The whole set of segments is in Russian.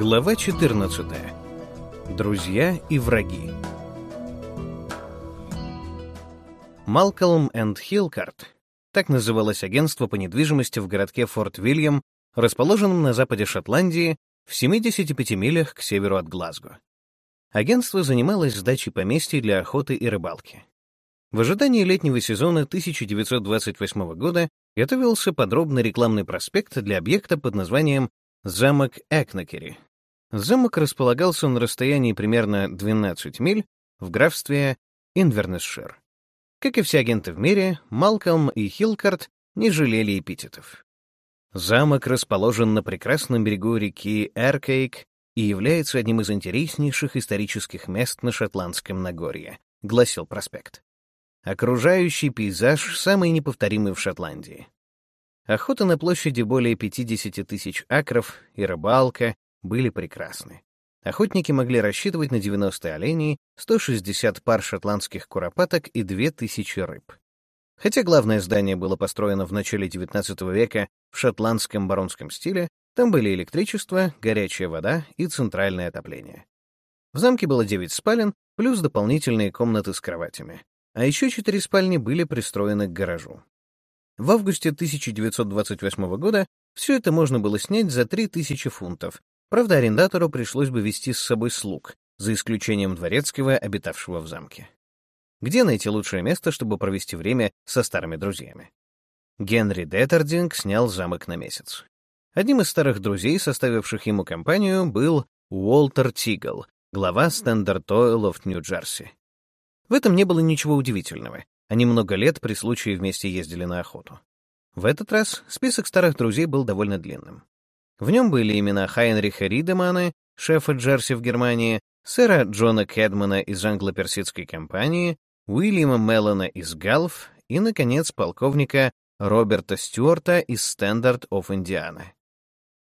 Глава 14. Друзья и враги. Малкольм энд Хилкарт, так называлось агентство по недвижимости в городке Форт Вильям, расположенном на западе Шотландии, в 75 милях к северу от Глазго. Агентство занималось сдачей поместьй для охоты и рыбалки. В ожидании летнего сезона 1928 года готовился подробный рекламный проспект для объекта под названием Замок Экнакери. Замок располагался на расстоянии примерно 12 миль в графстве Инвернесшир. Как и все агенты в мире, Малкольм и Хилкарт не жалели эпитетов. Замок расположен на прекрасном берегу реки Эркейк и является одним из интереснейших исторических мест на Шотландском Нагорье, гласил проспект. Окружающий пейзаж самый неповторимый в Шотландии. Охота на площади более 50 тысяч акров и рыбалка были прекрасны. Охотники могли рассчитывать на 90 оленей, 160 пар шотландских куропаток и 2000 рыб. Хотя главное здание было построено в начале XIX века в шотландском баронском стиле, там были электричество, горячая вода и центральное отопление. В замке было 9 спален, плюс дополнительные комнаты с кроватями. А еще четыре спальни были пристроены к гаражу. В августе 1928 года все это можно было снять за 3000 фунтов. Правда, арендатору пришлось бы вести с собой слуг, за исключением дворецкого, обитавшего в замке. Где найти лучшее место, чтобы провести время со старыми друзьями? Генри Деттердинг снял замок на месяц. Одним из старых друзей, составивших ему компанию, был Уолтер Тигл, глава Oil of Нью-Джерси. В этом не было ничего удивительного. Они много лет при случае вместе ездили на охоту. В этот раз список старых друзей был довольно длинным. В нем были имена Хайнриха Ридемана, шефа Джерси в Германии, сэра Джона Кэдмана из англо-персидской компании, Уильяма Меллона из Галф и, наконец, полковника Роберта Стюарта из Standard of Indiana.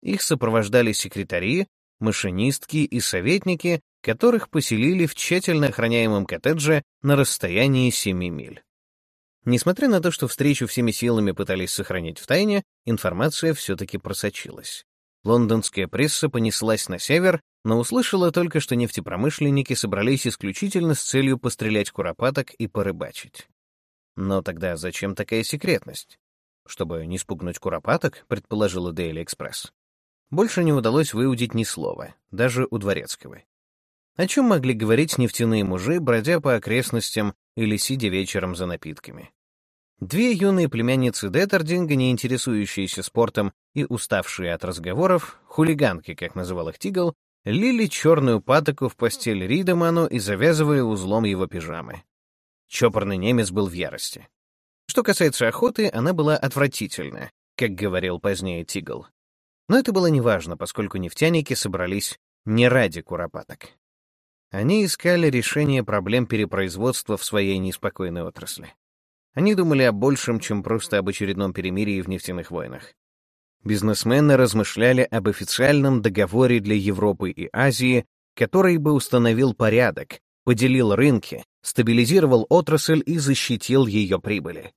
Их сопровождали секретари, машинистки и советники, которых поселили в тщательно охраняемом коттедже на расстоянии 7 миль. Несмотря на то, что встречу всеми силами пытались сохранить в тайне, информация все-таки просочилась. Лондонская пресса понеслась на север, но услышала только, что нефтепромышленники собрались исключительно с целью пострелять куропаток и порыбачить. Но тогда зачем такая секретность? Чтобы не спугнуть куропаток, предположила Daily Express. Больше не удалось выудить ни слова, даже у Дворецкого. О чем могли говорить нефтяные мужи, бродя по окрестностям или сидя вечером за напитками? Две юные племянницы Деттердинга, не интересующиеся спортом и уставшие от разговоров, хулиганки, как называл их Тигл, лили черную патоку в постель Ридеману и завязывали узлом его пижамы. Чопорный немец был в ярости. Что касается охоты, она была отвратительна, как говорил позднее Тигл. Но это было неважно, поскольку нефтяники собрались не ради куропаток. Они искали решение проблем перепроизводства в своей неспокойной отрасли. Они думали о большем, чем просто об очередном перемирии в нефтяных войнах. Бизнесмены размышляли об официальном договоре для Европы и Азии, который бы установил порядок, поделил рынки, стабилизировал отрасль и защитил ее прибыли.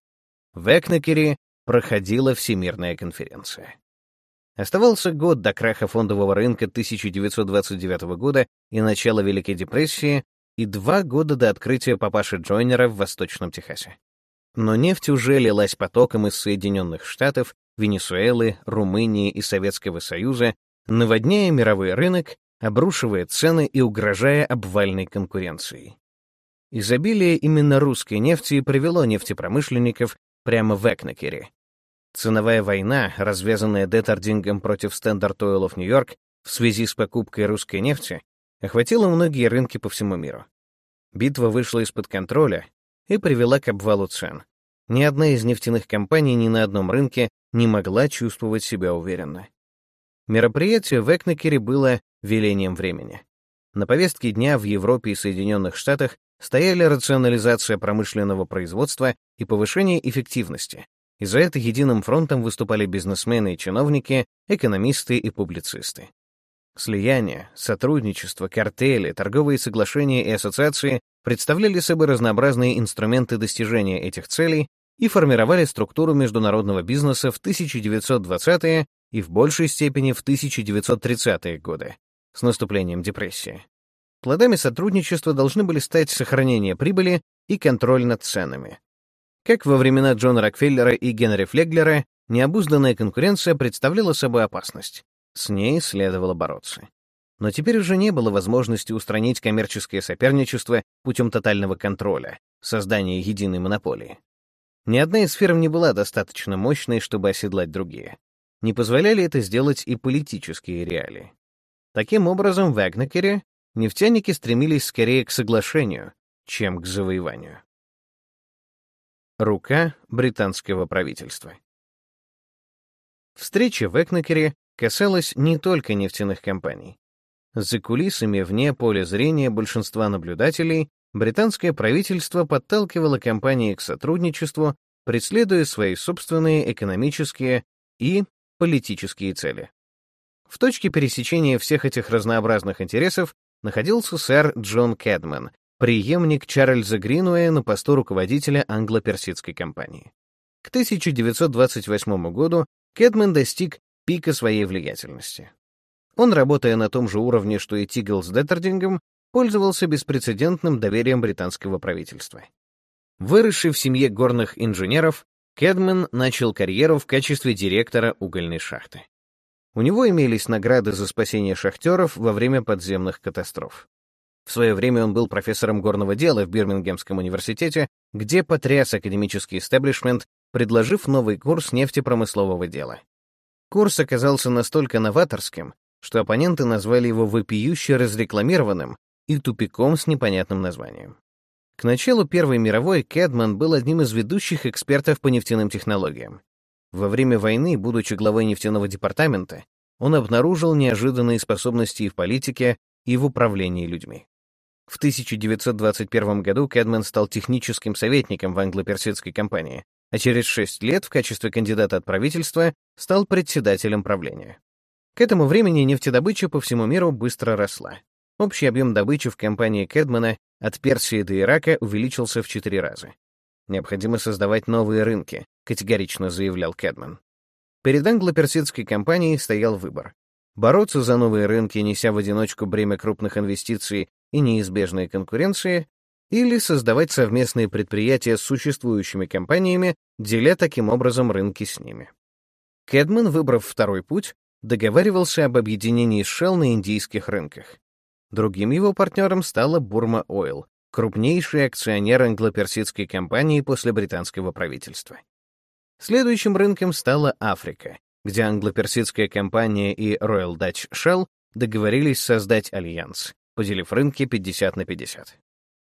В Экнекере проходила Всемирная конференция. Оставался год до краха фондового рынка 1929 года и начала Великой депрессии, и два года до открытия папаши Джойнера в Восточном Техасе. Но нефть уже лилась потоком из Соединенных Штатов, Венесуэлы, Румынии и Советского Союза, наводняя мировой рынок, обрушивая цены и угрожая обвальной конкуренцией. Изобилие именно русской нефти привело нефтепромышленников прямо в Экнекере. Ценовая война, развязанная Детардингом против Standard Oil of New York в связи с покупкой русской нефти, охватила многие рынки по всему миру. Битва вышла из-под контроля, и привела к обвалу цен. Ни одна из нефтяных компаний ни на одном рынке не могла чувствовать себя уверенно. Мероприятие в Экнекере было велением времени. На повестке дня в Европе и Соединенных Штатах стояли рационализация промышленного производства и повышение эффективности, и за это единым фронтом выступали бизнесмены и чиновники, экономисты и публицисты. Слияние, сотрудничество, картели, торговые соглашения и ассоциации представляли собой разнообразные инструменты достижения этих целей и формировали структуру международного бизнеса в 1920-е и в большей степени в 1930-е годы. с наступлением депрессии. Плодами сотрудничества должны были стать сохранение прибыли и контроль над ценами. Как во времена Джона Рокфеллера и Генри Флеглера, необузданная конкуренция представляла собой опасность. С ней следовало бороться. Но теперь уже не было возможности устранить коммерческое соперничество путем тотального контроля, создания единой монополии. Ни одна из фирм не была достаточно мощной, чтобы оседлать другие. Не позволяли это сделать и политические реалии. Таким образом, в Агнекере нефтяники стремились скорее к соглашению, чем к завоеванию. Рука британского правительства. Встреча в Экнекере касалась не только нефтяных компаний. За кулисами, вне поля зрения большинства наблюдателей, британское правительство подталкивало компании к сотрудничеству, преследуя свои собственные экономические и политические цели. В точке пересечения всех этих разнообразных интересов находился сэр Джон Кэдман, преемник Чарльза Гринуэя на посту руководителя англо-персидской компании. К 1928 году Кэдман достиг пика своей влиятельности. Он, работая на том же уровне, что и Тигл с Деттердингом, пользовался беспрецедентным доверием британского правительства. Выросший в семье горных инженеров, Кэдман начал карьеру в качестве директора угольной шахты. У него имелись награды за спасение шахтеров во время подземных катастроф. В свое время он был профессором горного дела в Бирмингемском университете, где потряс академический истеблишмент, предложив новый курс нефтепромыслового дела. Курс оказался настолько новаторским, что оппоненты назвали его вопиюще разрекламированным и тупиком с непонятным названием. К началу Первой мировой Кэдман был одним из ведущих экспертов по нефтяным технологиям. Во время войны, будучи главой нефтяного департамента, он обнаружил неожиданные способности и в политике, и в управлении людьми. В 1921 году Кэдман стал техническим советником в англо-персидской компании, а через шесть лет в качестве кандидата от правительства стал председателем правления. К этому времени нефтедобыча по всему миру быстро росла. Общий объем добычи в компании Кэдмана от Персии до Ирака увеличился в четыре раза. Необходимо создавать новые рынки, категорично заявлял Кэдман. Перед англо-персидской компанией стоял выбор. Бороться за новые рынки, неся в одиночку бремя крупных инвестиций и неизбежной конкуренции, или создавать совместные предприятия с существующими компаниями, деля таким образом рынки с ними. Кэдман, выбрав второй путь, договаривался об объединении Shell на индийских рынках. Другим его партнером стала Burma Oil, крупнейший акционер англо-персидской компании после британского правительства. Следующим рынком стала Африка, где англо-персидская компания и Royal Dutch Shell договорились создать альянс, поделив рынки 50 на 50.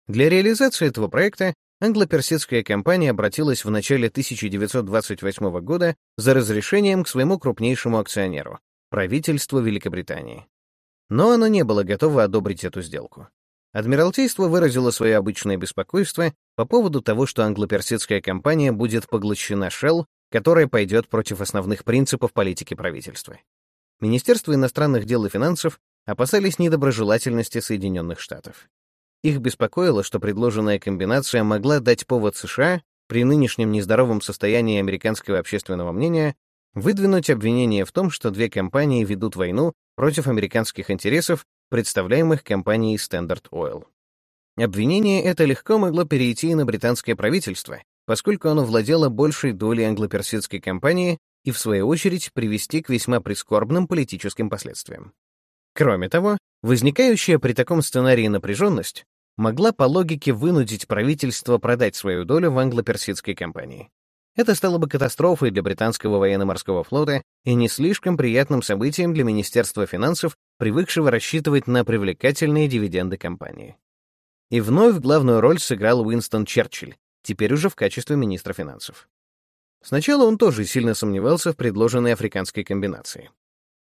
Для реализации этого проекта англо-персидская компания обратилась в начале 1928 года за разрешением к своему крупнейшему акционеру — правительству Великобритании. Но оно не было готово одобрить эту сделку. Адмиралтейство выразило свое обычное беспокойство по поводу того, что англо-персидская компания будет поглощена Shell, которая пойдет против основных принципов политики правительства. Министерство иностранных дел и финансов опасались недоброжелательности Соединенных Штатов. Их беспокоило, что предложенная комбинация могла дать повод США при нынешнем нездоровом состоянии американского общественного мнения выдвинуть обвинение в том, что две компании ведут войну против американских интересов представляемых компанией Standard Oil. Обвинение это легко могло перейти на британское правительство, поскольку оно владело большей долей англо-персидской компании и, в свою очередь, привести к весьма прискорбным политическим последствиям. Кроме того, возникающая при таком сценарии напряженность могла по логике вынудить правительство продать свою долю в англо-персидской компании. Это стало бы катастрофой для британского военно-морского флота и не слишком приятным событием для Министерства финансов, привыкшего рассчитывать на привлекательные дивиденды компании. И вновь главную роль сыграл Уинстон Черчилль, теперь уже в качестве министра финансов. Сначала он тоже сильно сомневался в предложенной африканской комбинации.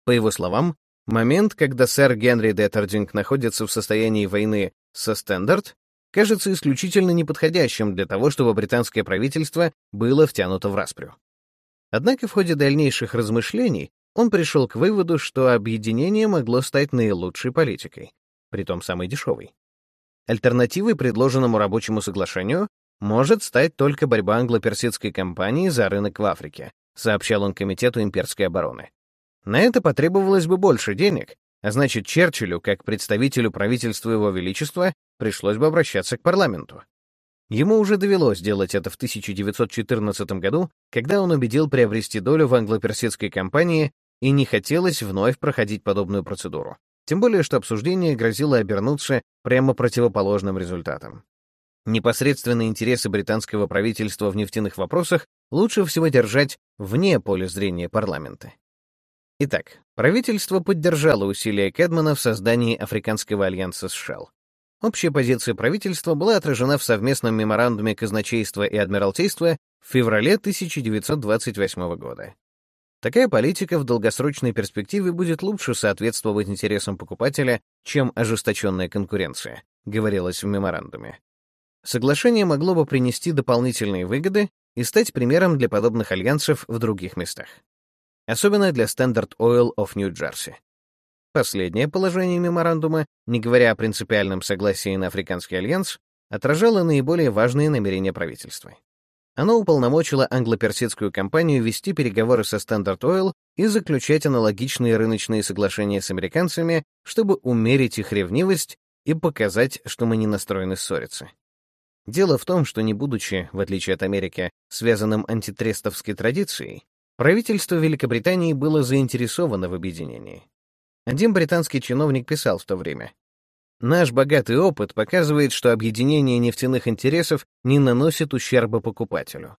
По его словам, момент, когда сэр Генри Деттердинг находится в состоянии войны со Стендарт, кажется исключительно неподходящим для того, чтобы британское правительство было втянуто в распрю. Однако в ходе дальнейших размышлений он пришел к выводу, что объединение могло стать наилучшей политикой, притом самой дешевой. Альтернативой предложенному рабочему соглашению может стать только борьба англо-персидской компании за рынок в Африке, сообщал он Комитету имперской обороны. На это потребовалось бы больше денег, а значит, Черчиллю, как представителю правительства Его Величества, пришлось бы обращаться к парламенту. Ему уже довелось сделать это в 1914 году, когда он убедил приобрести долю в англо-персидской компании и не хотелось вновь проходить подобную процедуру. Тем более, что обсуждение грозило обернуться прямо противоположным результатом. Непосредственные интересы британского правительства в нефтяных вопросах лучше всего держать вне поля зрения парламента. Итак, правительство поддержало усилия Кэдмана в создании Африканского альянса с Shell. Общая позиция правительства была отражена в совместном меморандуме казначейства и адмиралтейства в феврале 1928 года. Такая политика в долгосрочной перспективе будет лучше соответствовать интересам покупателя, чем ожесточенная конкуренция, говорилось в меморандуме. Соглашение могло бы принести дополнительные выгоды и стать примером для подобных альянсов в других местах. Особенно для Standard Oil of New Jersey. Последнее положение меморандума, не говоря о принципиальном согласии на Африканский альянс, отражало наиболее важные намерения правительства. Оно уполномочило англо-персидскую компанию вести переговоры со Standard Oil и заключать аналогичные рыночные соглашения с американцами, чтобы умерить их ревнивость и показать, что мы не настроены ссориться. Дело в том, что не будучи, в отличие от Америки, связанным антитрестовской традицией, правительство Великобритании было заинтересовано в объединении. Один британский чиновник писал в то время, Наш богатый опыт показывает, что объединение нефтяных интересов не наносит ущерба покупателю.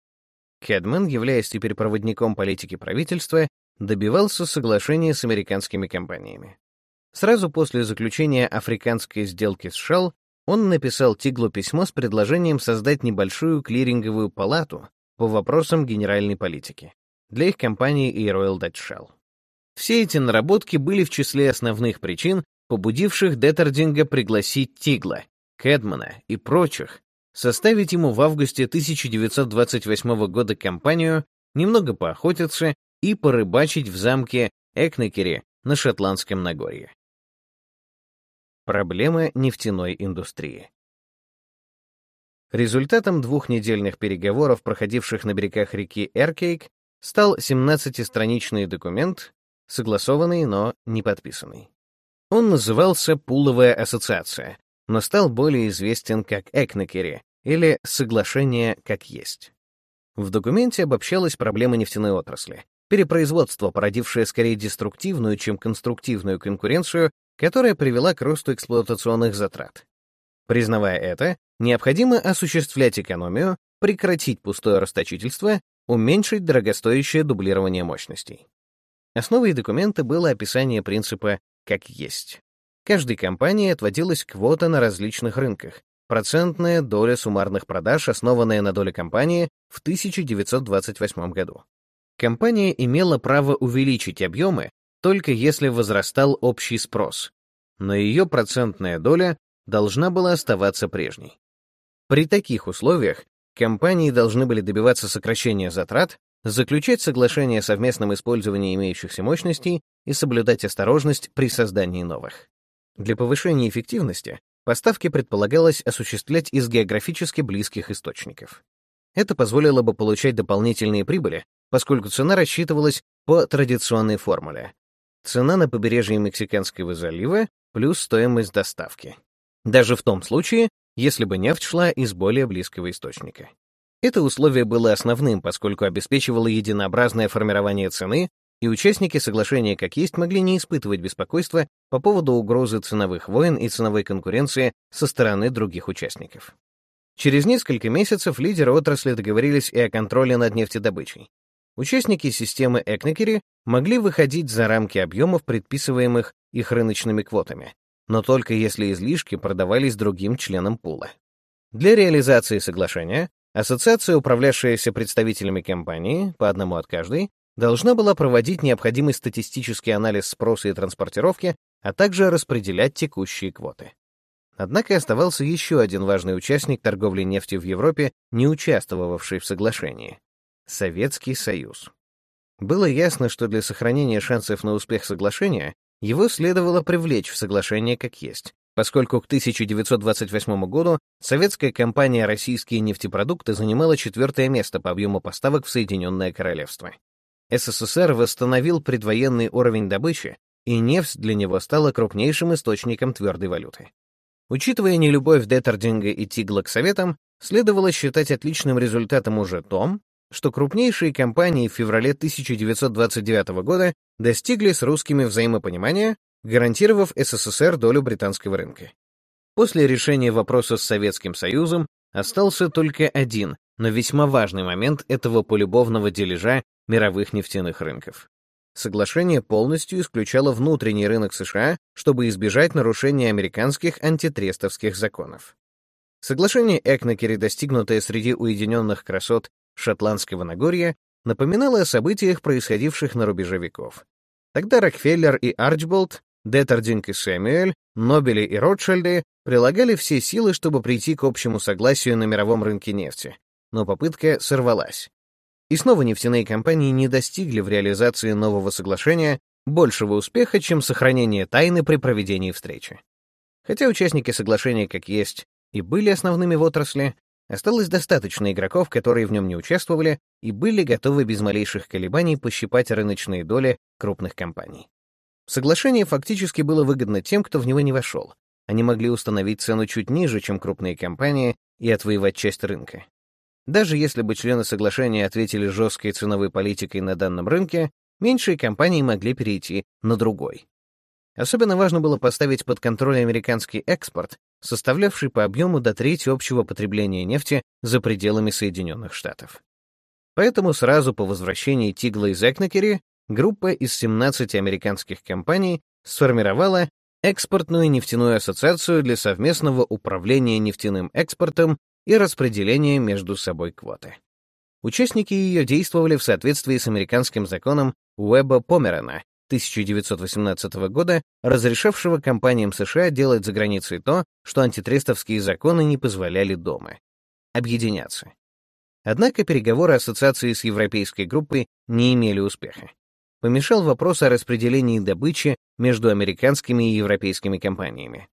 Кэдман, являясь теперь проводником политики правительства, добивался соглашения с американскими компаниями. Сразу после заключения африканской сделки с Shell он написал Тиглу письмо с предложением создать небольшую клиринговую палату по вопросам генеральной политики для их компании и Royal Dutch Shell. Все эти наработки были в числе основных причин, побудивших Деттердинга пригласить Тигла, Кэдмана и прочих, составить ему в августе 1928 года компанию, немного поохотиться и порыбачить в замке Экнекере на Шотландском Нагорье. Проблема нефтяной индустрии. Результатом двухнедельных переговоров, проходивших на берегах реки Эркейк, стал 17-страничный документ, согласованный, но не подписанный. Он назывался «Пуловая ассоциация», но стал более известен как Экнекери или «Соглашение как есть». В документе обобщалась проблема нефтяной отрасли, перепроизводство, породившее скорее деструктивную, чем конструктивную конкуренцию, которая привела к росту эксплуатационных затрат. Признавая это, необходимо осуществлять экономию, прекратить пустое расточительство, уменьшить дорогостоящее дублирование мощностей. Основой документа было описание принципа как есть. Каждой компании отводилась квота на различных рынках, процентная доля суммарных продаж, основанная на доле компании в 1928 году. Компания имела право увеличить объемы только если возрастал общий спрос, но ее процентная доля должна была оставаться прежней. При таких условиях компании должны были добиваться сокращения затрат, заключать соглашения о совместном использовании имеющихся мощностей и соблюдать осторожность при создании новых. Для повышения эффективности поставки предполагалось осуществлять из географически близких источников. Это позволило бы получать дополнительные прибыли, поскольку цена рассчитывалась по традиционной формуле. Цена на побережье Мексиканского залива плюс стоимость доставки. Даже в том случае, если бы нефть шла из более близкого источника. Это условие было основным, поскольку обеспечивало единообразное формирование цены, и участники соглашения как есть могли не испытывать беспокойства по поводу угрозы ценовых войн и ценовой конкуренции со стороны других участников. Через несколько месяцев лидеры отрасли договорились и о контроле над нефтедобычей. Участники системы Экнекери могли выходить за рамки объемов, предписываемых их рыночными квотами, но только если излишки продавались другим членам пула. Для реализации соглашения Ассоциация, управлявшаяся представителями компании, по одному от каждой, должна была проводить необходимый статистический анализ спроса и транспортировки, а также распределять текущие квоты. Однако оставался еще один важный участник торговли нефтью в Европе, не участвовавший в соглашении — Советский Союз. Было ясно, что для сохранения шансов на успех соглашения его следовало привлечь в соглашение как есть, поскольку к 1928 году советская компания «Российские нефтепродукты» занимала четвертое место по объему поставок в Соединенное Королевство. СССР восстановил предвоенный уровень добычи и нефть для него стала крупнейшим источником твердой валюты. Учитывая нелюбовь Деттердинга и Тигла к советам, следовало считать отличным результатом уже том, что крупнейшие компании в феврале 1929 года достигли с русскими взаимопонимания, гарантировав СССР долю британского рынка. После решения вопроса с Советским Союзом остался только один, но весьма важный момент этого полюбовного дележа мировых нефтяных рынков. Соглашение полностью исключало внутренний рынок США, чтобы избежать нарушения американских антитрестовских законов. Соглашение Экнекери, достигнутое среди уединенных красот Шотландского Нагорья, напоминало о событиях, происходивших на рубеже веков. Тогда Рокфеллер и Арчболд, Деттердинг и Сэмюэль, Нобели и Ротшильды прилагали все силы, чтобы прийти к общему согласию на мировом рынке нефти, но попытка сорвалась. И снова нефтяные компании не достигли в реализации нового соглашения большего успеха, чем сохранение тайны при проведении встречи. Хотя участники соглашения, как есть, и были основными в отрасли, осталось достаточно игроков, которые в нем не участвовали и были готовы без малейших колебаний пощипать рыночные доли крупных компаний. Соглашение фактически было выгодно тем, кто в него не вошел. Они могли установить цену чуть ниже, чем крупные компании, и отвоевать часть рынка. Даже если бы члены соглашения ответили жесткой ценовой политикой на данном рынке, меньшие компании могли перейти на другой. Особенно важно было поставить под контроль американский экспорт, составлявший по объему до трети общего потребления нефти за пределами Соединенных Штатов. Поэтому сразу по возвращении Тигла из Экнекери группа из 17 американских компаний сформировала экспортную нефтяную ассоциацию для совместного управления нефтяным экспортом и распределение между собой квоты. Участники ее действовали в соответствии с американским законом Уэба Померана 1918 года, разрешавшего компаниям США делать за границей то, что антитрестовские законы не позволяли дома — объединяться. Однако переговоры ассоциации с европейской группой не имели успеха. Помешал вопрос о распределении добычи между американскими и европейскими компаниями.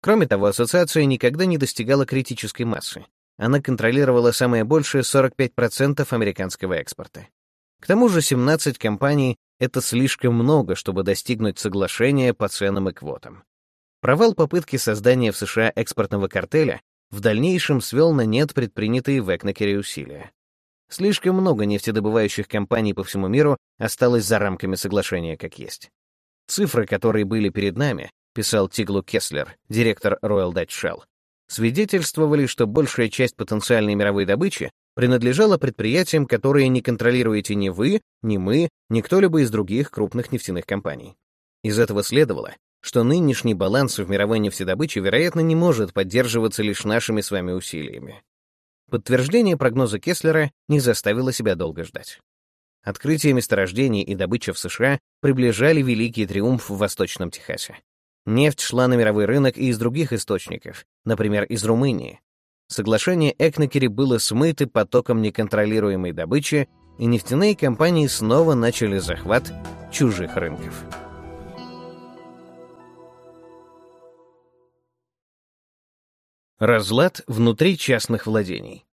Кроме того, ассоциация никогда не достигала критической массы, она контролировала самое большее 45% американского экспорта. К тому же 17 компаний — это слишком много, чтобы достигнуть соглашения по ценам и квотам. Провал попытки создания в США экспортного картеля в дальнейшем свел на нет предпринятые в Экнекере усилия. Слишком много нефтедобывающих компаний по всему миру осталось за рамками соглашения как есть. Цифры, которые были перед нами, писал Тиглу Кеслер, директор Royal Dutch Shell, свидетельствовали, что большая часть потенциальной мировой добычи принадлежала предприятиям, которые не контролируете ни вы, ни мы, ни кто-либо из других крупных нефтяных компаний. Из этого следовало, что нынешний баланс в мировой нефтедобыче, вероятно, не может поддерживаться лишь нашими с вами усилиями. Подтверждение прогноза Кеслера не заставило себя долго ждать. Открытие месторождений и добыча в США приближали великий триумф в Восточном Техасе. Нефть шла на мировой рынок и из других источников, например, из Румынии. Соглашение Экнекери было смыто потоком неконтролируемой добычи, и нефтяные компании снова начали захват чужих рынков. Разлад внутри частных владений.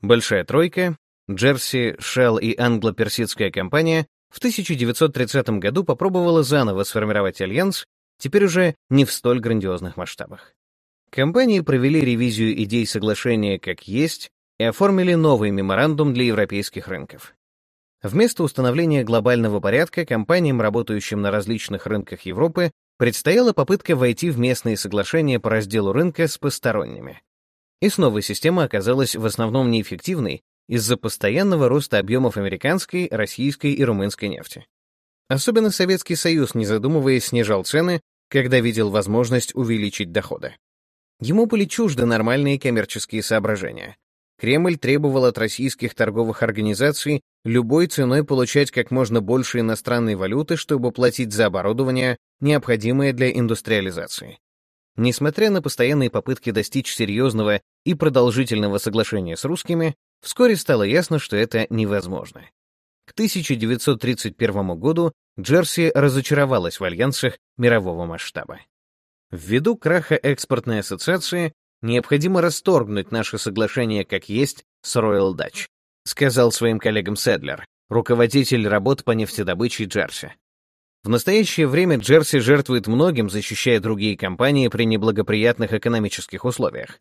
Большая тройка, Джерси, Shell и англо-персидская компания в 1930 году попробовала заново сформировать альянс, теперь уже не в столь грандиозных масштабах. Компании провели ревизию идей соглашения как есть и оформили новый меморандум для европейских рынков. Вместо установления глобального порядка компаниям, работающим на различных рынках Европы, предстояла попытка войти в местные соглашения по разделу рынка с посторонними. И снова система оказалась в основном неэффективной из-за постоянного роста объемов американской, российской и румынской нефти. Особенно Советский Союз, не задумываясь, снижал цены, когда видел возможность увеличить доходы. Ему были чужды нормальные коммерческие соображения. Кремль требовал от российских торговых организаций любой ценой получать как можно больше иностранной валюты, чтобы платить за оборудование, необходимое для индустриализации. Несмотря на постоянные попытки достичь серьезного и продолжительного соглашения с русскими, Вскоре стало ясно, что это невозможно. К 1931 году Джерси разочаровалась в альянсах мирового масштаба. Ввиду краха экспортной ассоциации необходимо расторгнуть наше соглашение как есть с Royal Dutch, сказал своим коллегам Седлер, руководитель работ по нефтедобыче Джерси. В настоящее время Джерси жертвует многим, защищая другие компании при неблагоприятных экономических условиях.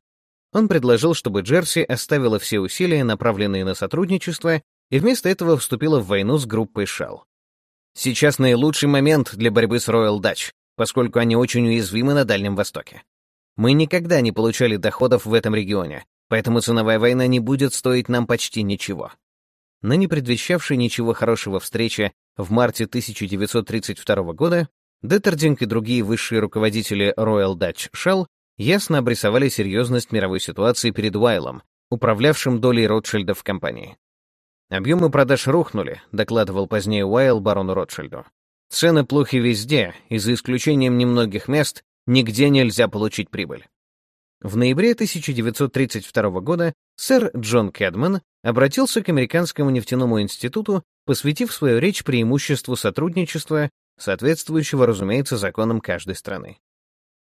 Он предложил, чтобы Джерси оставила все усилия, направленные на сотрудничество, и вместо этого вступила в войну с группой Shell. Сейчас наилучший момент для борьбы с Royal Dutch, поскольку они очень уязвимы на Дальнем Востоке. Мы никогда не получали доходов в этом регионе, поэтому ценовая война не будет стоить нам почти ничего. На не предвещавшей ничего хорошего встрече в марте 1932 года Деттердинг и другие высшие руководители Royal Dutch Shell ясно обрисовали серьезность мировой ситуации перед Уайлом, управлявшим долей Ротшильдов в компании. «Объемы продаж рухнули», — докладывал позднее Уайл барону Ротшильду. «Цены плохи везде, и за исключением немногих мест нигде нельзя получить прибыль». В ноябре 1932 года сэр Джон Кэдман обратился к Американскому нефтяному институту, посвятив свою речь преимуществу сотрудничества, соответствующего, разумеется, законам каждой страны.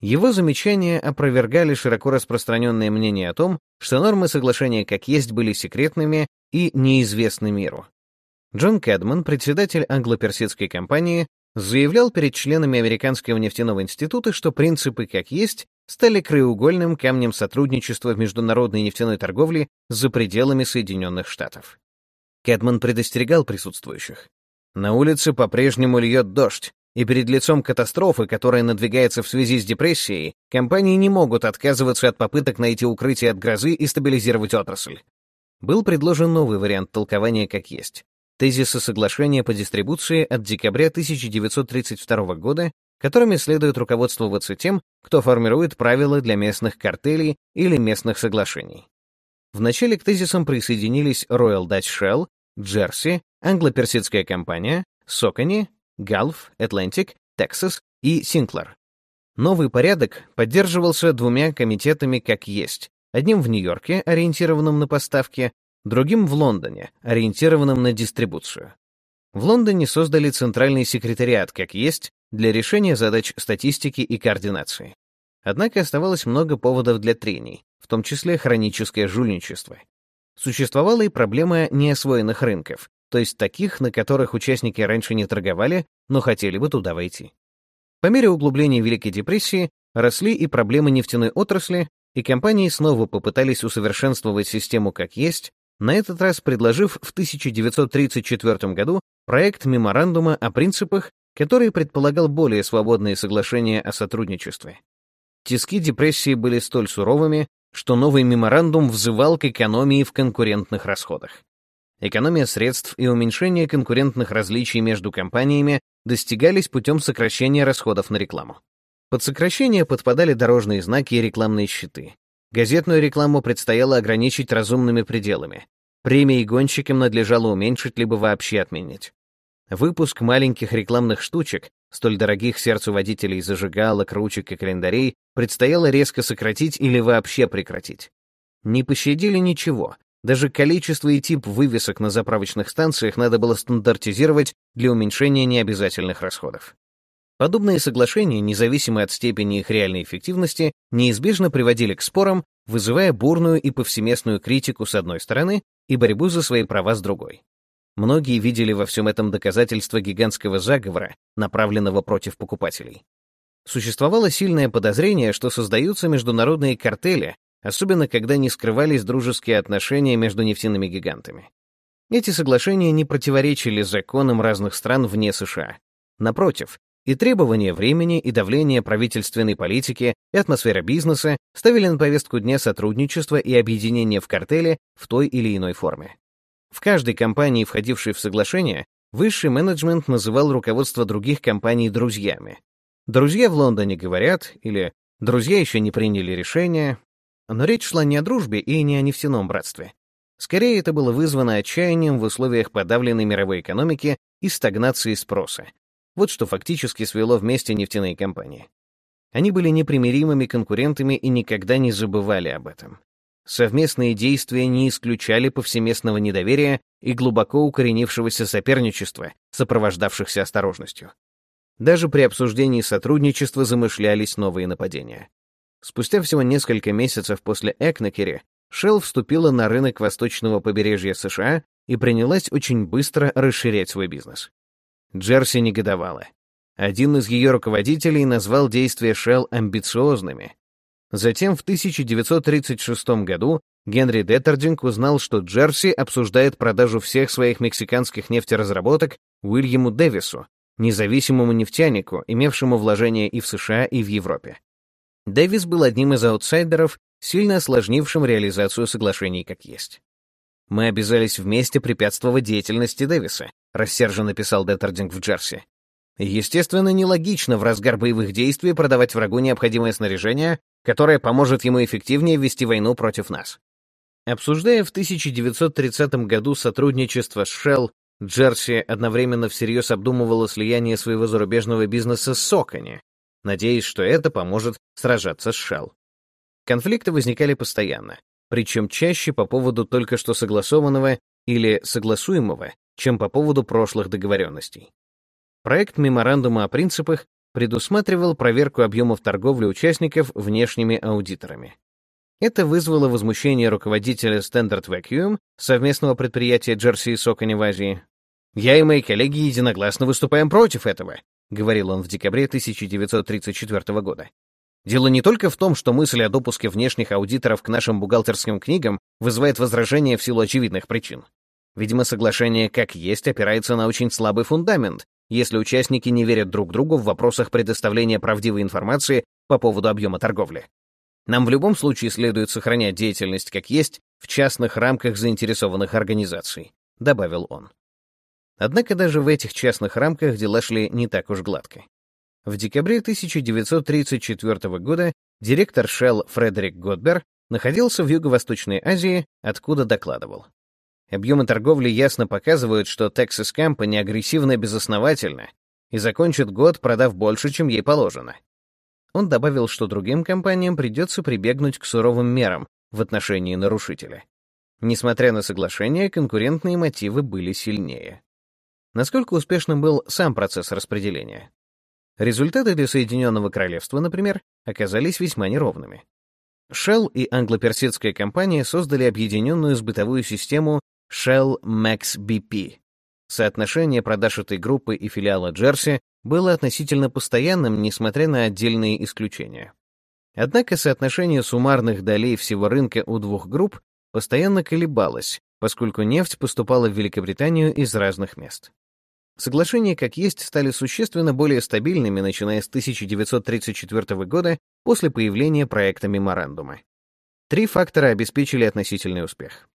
Его замечания опровергали широко распространенное мнение о том, что нормы соглашения как есть были секретными и неизвестны миру. Джон Кэдман, председатель англо-персидской компании, заявлял перед членами Американского нефтяного института, что принципы как есть стали краеугольным камнем сотрудничества в международной нефтяной торговле за пределами Соединенных Штатов. Кэдман предостерегал присутствующих. На улице по-прежнему льет дождь, и перед лицом катастрофы, которая надвигается в связи с депрессией, компании не могут отказываться от попыток найти укрытие от грозы и стабилизировать отрасль. Был предложен новый вариант толкования как есть. Тезисы соглашения по дистрибуции от декабря 1932 года, которыми следует руководствоваться тем, кто формирует правила для местных картелей или местных соглашений. Вначале к тезисам присоединились Royal Dutch Shell, Джерси, Англо-Персидская компания, Сокони, Gulf, Atlantic, Texas и Синклер. Новый порядок поддерживался двумя комитетами как есть, одним в Нью-Йорке, ориентированным на поставки, другим в Лондоне, ориентированным на дистрибуцию. В Лондоне создали центральный секретариат как есть для решения задач статистики и координации. Однако оставалось много поводов для трений, в том числе хроническое жульничество. Существовала и проблема неосвоенных рынков, то есть таких, на которых участники раньше не торговали, но хотели бы туда войти. По мере углубления Великой депрессии росли и проблемы нефтяной отрасли, и компании снова попытались усовершенствовать систему как есть, на этот раз предложив в 1934 году проект меморандума о принципах, который предполагал более свободные соглашения о сотрудничестве. Тиски депрессии были столь суровыми, что новый меморандум взывал к экономии в конкурентных расходах. Экономия средств и уменьшение конкурентных различий между компаниями достигались путем сокращения расходов на рекламу. Под сокращение подпадали дорожные знаки и рекламные щиты. Газетную рекламу предстояло ограничить разумными пределами. Премии гонщикам надлежало уменьшить либо вообще отменить. Выпуск маленьких рекламных штучек, столь дорогих сердцу водителей зажигалок, ручек и календарей, предстояло резко сократить или вообще прекратить. Не пощадили ничего, даже количество и тип вывесок на заправочных станциях надо было стандартизировать для уменьшения необязательных расходов. Подобные соглашения, независимо от степени их реальной эффективности, неизбежно приводили к спорам, вызывая бурную и повсеместную критику с одной стороны и борьбу за свои права с другой. Многие видели во всем этом доказательство гигантского заговора, направленного против покупателей. Существовало сильное подозрение, что создаются международные картели, особенно когда не скрывались дружеские отношения между нефтяными гигантами. Эти соглашения не противоречили законам разных стран вне США. Напротив, и требования времени, и давление правительственной политики, и атмосфера бизнеса ставили на повестку дня сотрудничество и объединение в картеле в той или иной форме. В каждой компании, входившей в соглашение, высший менеджмент называл руководство других компаний друзьями. Друзья в Лондоне говорят, или друзья еще не приняли решение, но речь шла не о дружбе и не о нефтяном братстве. Скорее, это было вызвано отчаянием в условиях подавленной мировой экономики и стагнации спроса. Вот что фактически свело вместе нефтяные компании. Они были непримиримыми конкурентами и никогда не забывали об этом. Совместные действия не исключали повсеместного недоверия и глубоко укоренившегося соперничества, сопровождавшихся осторожностью. Даже при обсуждении сотрудничества замышлялись новые нападения. Спустя всего несколько месяцев после Экнекери Shell вступила на рынок восточного побережья США и принялась очень быстро расширять свой бизнес. Джерси негодовала. Один из ее руководителей назвал действия Shell амбициозными. Затем в 1936 году Генри Деттердинг узнал, что Джерси обсуждает продажу всех своих мексиканских нефтеразработок Уильяму Дэвису, независимому нефтянику, имевшему вложения и в США, и в Европе. Дэвис был одним из аутсайдеров, сильно осложнившим реализацию соглашений как есть. «Мы обязались вместе препятствовать деятельности Дэвиса», рассерженно писал Деттердинг в Джерси. Естественно, нелогично в разгар боевых действий продавать врагу необходимое снаряжение, которое поможет ему эффективнее вести войну против нас. Обсуждая в 1930 году сотрудничество с Shell, Джерси одновременно всерьез обдумывала слияние своего зарубежного бизнеса с Сокони, надеясь, что это поможет сражаться с Shell. Конфликты возникали постоянно, причем чаще по поводу только что согласованного или согласуемого, чем по поводу прошлых договоренностей. Проект меморандума о принципах предусматривал проверку объемов торговли участников внешними аудиторами. Это вызвало возмущение руководителя Standard Vacuum, совместного предприятия Джерси и Сокони в Азии. «Я и мои коллеги единогласно выступаем против этого», — говорил он в декабре 1934 года. «Дело не только в том, что мысль о допуске внешних аудиторов к нашим бухгалтерским книгам вызывает возражения в силу очевидных причин. Видимо, соглашение как есть опирается на очень слабый фундамент, если участники не верят друг другу в вопросах предоставления правдивой информации по поводу объема торговли. Нам в любом случае следует сохранять деятельность как есть в частных рамках заинтересованных организаций», — добавил он. Однако даже в этих частных рамках дела шли не так уж гладко. В декабре 1934 года директор Shell Фредерик Годбер находился в Юго-Восточной Азии, откуда докладывал. Объемы торговли ясно показывают, что Texas Company агрессивно безосновательно и закончит год, продав больше, чем ей положено. Он добавил, что другим компаниям придется прибегнуть к суровым мерам в отношении нарушителя. Несмотря на соглашение, конкурентные мотивы были сильнее. Насколько успешным был сам процесс распределения? Результаты для Соединенного Королевства, например, оказались весьма неровными. Shell и англо-персидская компания создали объединенную сбытовую систему Shell Max BP. Соотношение продаж этой группы и филиала Джерси было относительно постоянным, несмотря на отдельные исключения. Однако соотношение суммарных долей всего рынка у двух групп постоянно колебалось, поскольку нефть поступала в Великобританию из разных мест. Соглашения, как есть, стали существенно более стабильными, начиная с 1934 года после появления проекта меморандума. Три фактора обеспечили относительный успех.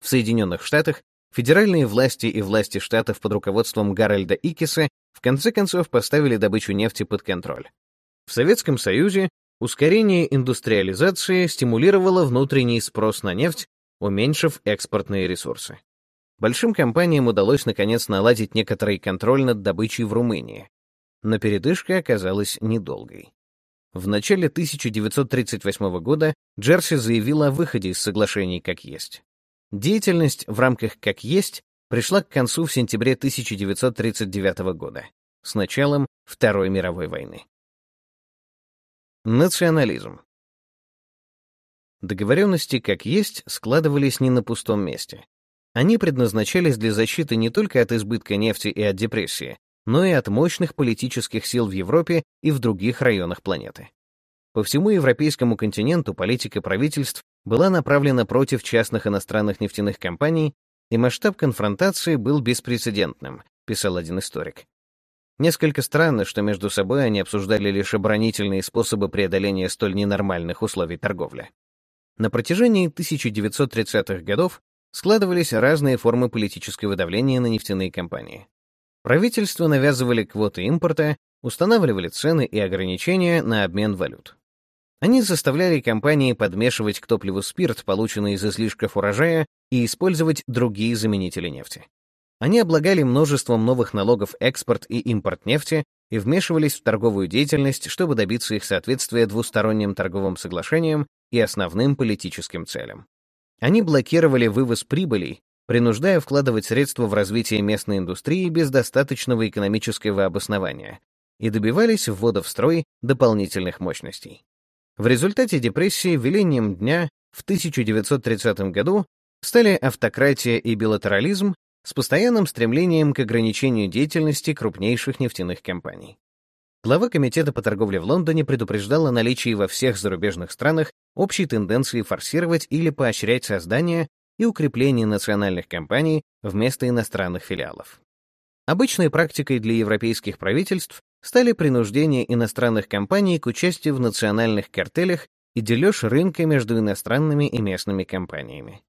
В Соединенных Штатах федеральные власти и власти штатов под руководством Гарольда Икиса в конце концов поставили добычу нефти под контроль. В Советском Союзе ускорение индустриализации стимулировало внутренний спрос на нефть, уменьшив экспортные ресурсы. Большим компаниям удалось наконец наладить некоторый контроль над добычей в Румынии, но передышка оказалась недолгой. В начале 1938 года Джерси заявила о выходе из соглашений как есть. Деятельность в рамках как есть пришла к концу в сентябре 1939 года, с началом Второй мировой войны. Национализм. Договоренности как есть складывались не на пустом месте. Они предназначались для защиты не только от избытка нефти и от депрессии, но и от мощных политических сил в Европе и в других районах планеты. По всему европейскому континенту политика правительств была направлена против частных иностранных нефтяных компаний, и масштаб конфронтации был беспрецедентным, писал один историк. Несколько странно, что между собой они обсуждали лишь оборонительные способы преодоления столь ненормальных условий торговли. На протяжении 1930-х годов складывались разные формы политического давления на нефтяные компании. Правительства навязывали квоты импорта, устанавливали цены и ограничения на обмен валют. Они заставляли компании подмешивать к топливу спирт, полученный из излишков урожая, и использовать другие заменители нефти. Они облагали множеством новых налогов экспорт и импорт нефти и вмешивались в торговую деятельность, чтобы добиться их соответствия двусторонним торговым соглашениям и основным политическим целям. Они блокировали вывоз прибылей, принуждая вкладывать средства в развитие местной индустрии без достаточного экономического обоснования, и добивались ввода в строй дополнительных мощностей. В результате депрессии велением дня в 1930 году стали автократия и билатерализм с постоянным стремлением к ограничению деятельности крупнейших нефтяных компаний. Глава Комитета по торговле в Лондоне предупреждал о наличии во всех зарубежных странах общей тенденции форсировать или поощрять создание и укрепление национальных компаний вместо иностранных филиалов. Обычной практикой для европейских правительств стали принуждение иностранных компаний к участию в национальных картелях и дележ рынка между иностранными и местными компаниями.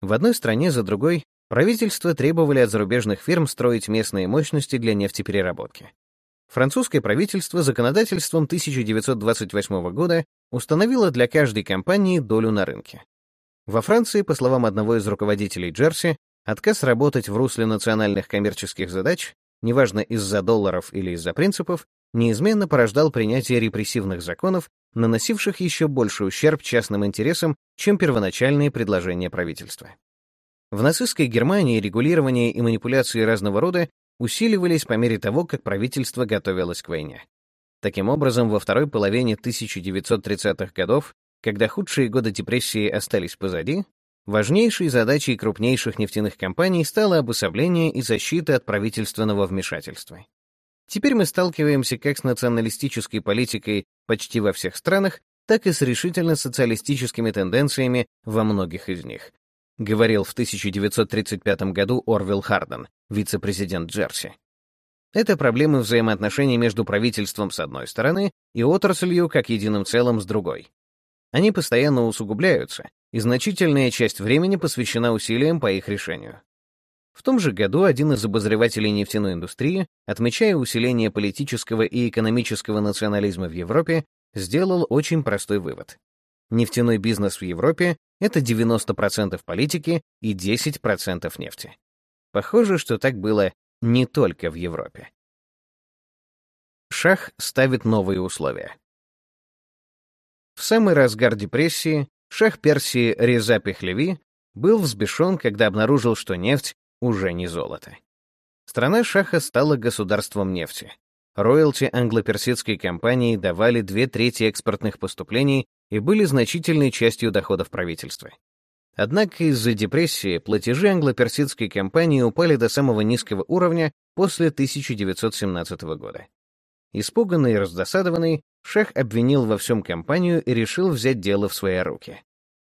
В одной стране за другой правительства требовали от зарубежных фирм строить местные мощности для нефтепереработки. Французское правительство законодательством 1928 года установило для каждой компании долю на рынке. Во Франции, по словам одного из руководителей Джерси, отказ работать в русле национальных коммерческих задач, неважно из-за долларов или из-за принципов, неизменно порождал принятие репрессивных законов, наносивших еще больше ущерб частным интересам, чем первоначальные предложения правительства. В нацистской Германии регулирование и манипуляции разного рода усиливались по мере того, как правительство готовилось к войне. Таким образом, во второй половине 1930-х годов, когда худшие годы депрессии остались позади, важнейшей задачей крупнейших нефтяных компаний стало обособление и защита от правительственного вмешательства. Теперь мы сталкиваемся как с националистической политикой почти во всех странах, так и с решительно социалистическими тенденциями во многих из них, говорил в 1935 году Орвилл Харден, вице-президент Джерси. Это проблемы взаимоотношений между правительством с одной стороны и отраслью как единым целым с другой. Они постоянно усугубляются, и значительная часть времени посвящена усилиям по их решению. В том же году один из обозревателей нефтяной индустрии, отмечая усиление политического и экономического национализма в Европе, сделал очень простой вывод. Нефтяной бизнес в Европе — это 90% политики и 10% нефти. Похоже, что так было не только в Европе. Шах ставит новые условия. В самый разгар депрессии шах Персии Реза Пехлеви был взбешен, когда обнаружил, что нефть уже не золото. Страна шаха стала государством нефти. Роялти англо-персидской компании давали две трети экспортных поступлений и были значительной частью доходов правительства. Однако из-за депрессии платежи англо-персидской компании упали до самого низкого уровня после 1917 года. Испуганный и раздосадованный, Шах обвинил во всем компанию и решил взять дело в свои руки.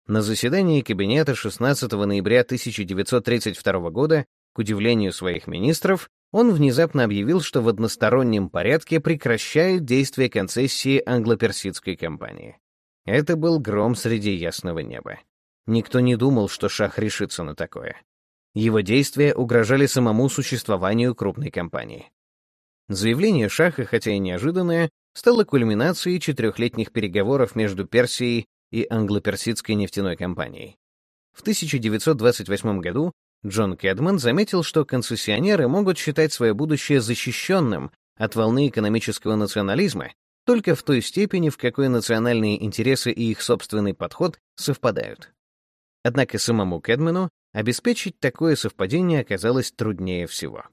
На заседании кабинета 16 ноября 1932 года, к удивлению своих министров, он внезапно объявил, что в одностороннем порядке прекращает действие концессии англо-персидской компании. Это был гром среди ясного неба. Никто не думал, что Шах решится на такое. Его действия угрожали самому существованию крупной компании. Заявление Шаха, хотя и неожиданное, стало кульминацией четырехлетних переговоров между Персией и англо-персидской нефтяной компанией. В 1928 году Джон Кэдман заметил, что концессионеры могут считать свое будущее защищенным от волны экономического национализма только в той степени, в какой национальные интересы и их собственный подход совпадают. Однако самому Кэдману обеспечить такое совпадение оказалось труднее всего.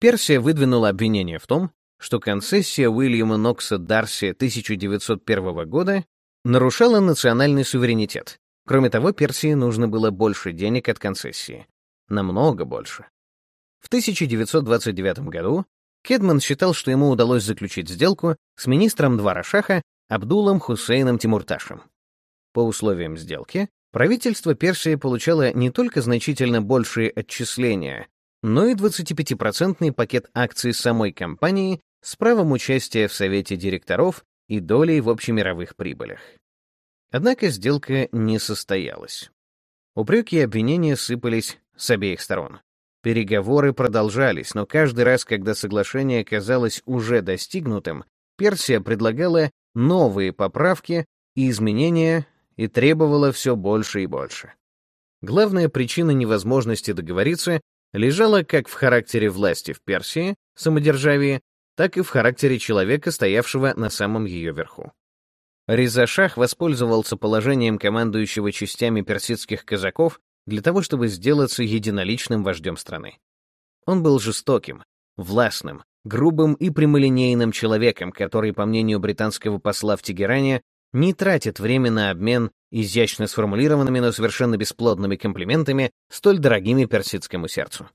Персия выдвинула обвинение в том, что концессия Уильяма Нокса Дарси 1901 года нарушала национальный суверенитет. Кроме того, Персии нужно было больше денег от концессии. Намного больше. В 1929 году Кедман считал, что ему удалось заключить сделку с министром двора Шаха Абдулом Хусейном Тимурташем. По условиям сделки, правительство Персии получало не только значительно большие отчисления, но и 25-процентный пакет акций самой компании с правом участия в совете директоров и долей в общемировых прибылях. Однако сделка не состоялась. Упреки и обвинения сыпались с обеих сторон. Переговоры продолжались, но каждый раз, когда соглашение казалось уже достигнутым, Персия предлагала новые поправки и изменения и требовала все больше и больше. Главная причина невозможности договориться лежала как в характере власти в Персии, самодержавии, так и в характере человека, стоявшего на самом ее верху. Реза Шах воспользовался положением командующего частями персидских казаков для того, чтобы сделаться единоличным вождем страны. Он был жестоким, властным, грубым и прямолинейным человеком, который, по мнению британского посла в Тегеране, не тратит время на обмен изящно сформулированными, но совершенно бесплодными комплиментами, столь дорогими персидскому сердцу.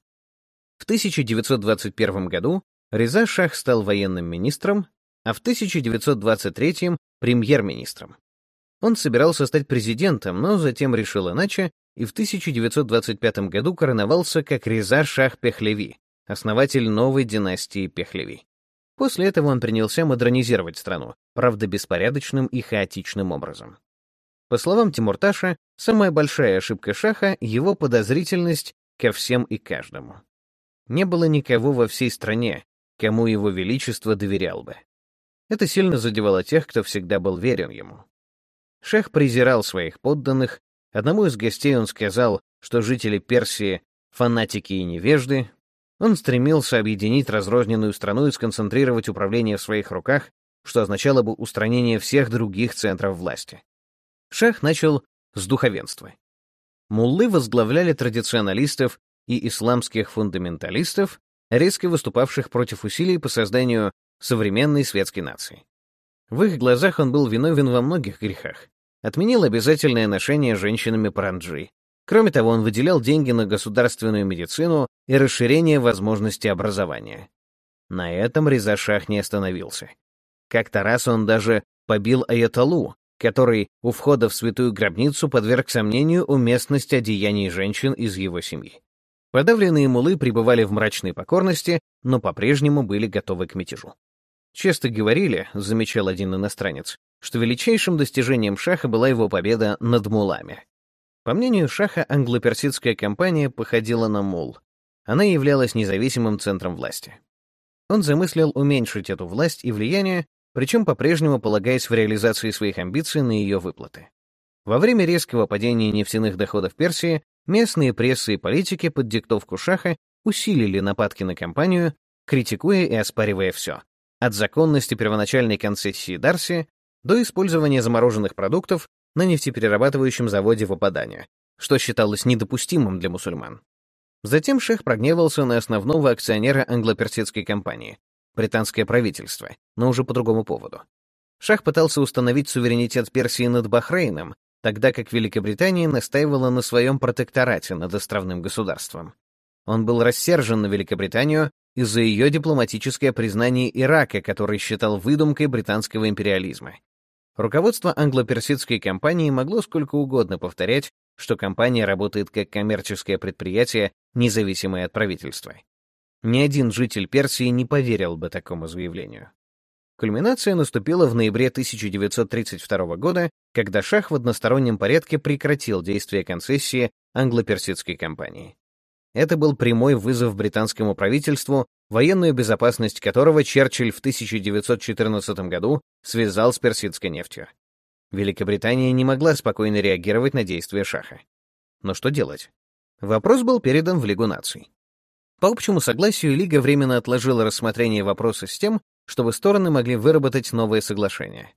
В 1921 году Реза Шах стал военным министром, а в 1923 — премьер-министром. Он собирался стать президентом, но затем решил иначе и в 1925 году короновался как Реза Шах Пехлеви, основатель новой династии Пехлеви. После этого он принялся модернизировать страну, правда беспорядочным и хаотичным образом. По словам Тимурташа, самая большая ошибка Шаха — его подозрительность ко всем и каждому. Не было никого во всей стране, кому его величество доверял бы. Это сильно задевало тех, кто всегда был верен ему. Шах презирал своих подданных, одному из гостей он сказал, что жители Персии — фанатики и невежды, он стремился объединить разрозненную страну и сконцентрировать управление в своих руках, что означало бы устранение всех других центров власти. Шах начал с духовенства. Муллы возглавляли традиционалистов и исламских фундаменталистов, резко выступавших против усилий по созданию современной светской нации. В их глазах он был виновен во многих грехах. Отменил обязательное ношение женщинами паранджи, Кроме того, он выделял деньги на государственную медицину и расширение возможностей образования. На этом Реза Шах не остановился. Как-то раз он даже побил Аятолу, который у входа в святую гробницу подверг сомнению уместность одеяний женщин из его семьи. Подавленные мулы пребывали в мрачной покорности, но по-прежнему были готовы к мятежу. Часто говорили, замечал один иностранец, что величайшим достижением Шаха была его победа над мулами. По мнению Шаха, англо-персидская компания походила на мул. Она являлась независимым центром власти. Он замыслил уменьшить эту власть и влияние, причем по-прежнему полагаясь в реализации своих амбиций на ее выплаты. Во время резкого падения нефтяных доходов Персии местные прессы и политики под диктовку Шаха усилили нападки на компанию, критикуя и оспаривая все, от законности первоначальной концессии Дарси до использования замороженных продуктов на нефтеперерабатывающем заводе Попадания, что считалось недопустимым для мусульман. Затем шейх прогневался на основного акционера англо-персидской компании, британское правительство, но уже по другому поводу. Шах пытался установить суверенитет Персии над Бахрейном, тогда как Великобритания настаивала на своем протекторате над островным государством. Он был рассержен на Великобританию из-за ее дипломатическое признание Ирака, который считал выдумкой британского империализма. Руководство англо-персидской компании могло сколько угодно повторять, что компания работает как коммерческое предприятие, независимое от правительства. Ни один житель Персии не поверил бы такому заявлению. Кульминация наступила в ноябре 1932 года, когда Шах в одностороннем порядке прекратил действие концессии англо-персидской компании. Это был прямой вызов британскому правительству, военную безопасность которого Черчилль в 1914 году связал с персидской нефтью. Великобритания не могла спокойно реагировать на действия Шаха. Но что делать? Вопрос был передан в Лигу наций. По общему согласию Лига временно отложила рассмотрение вопроса с тем, чтобы стороны могли выработать новое соглашение.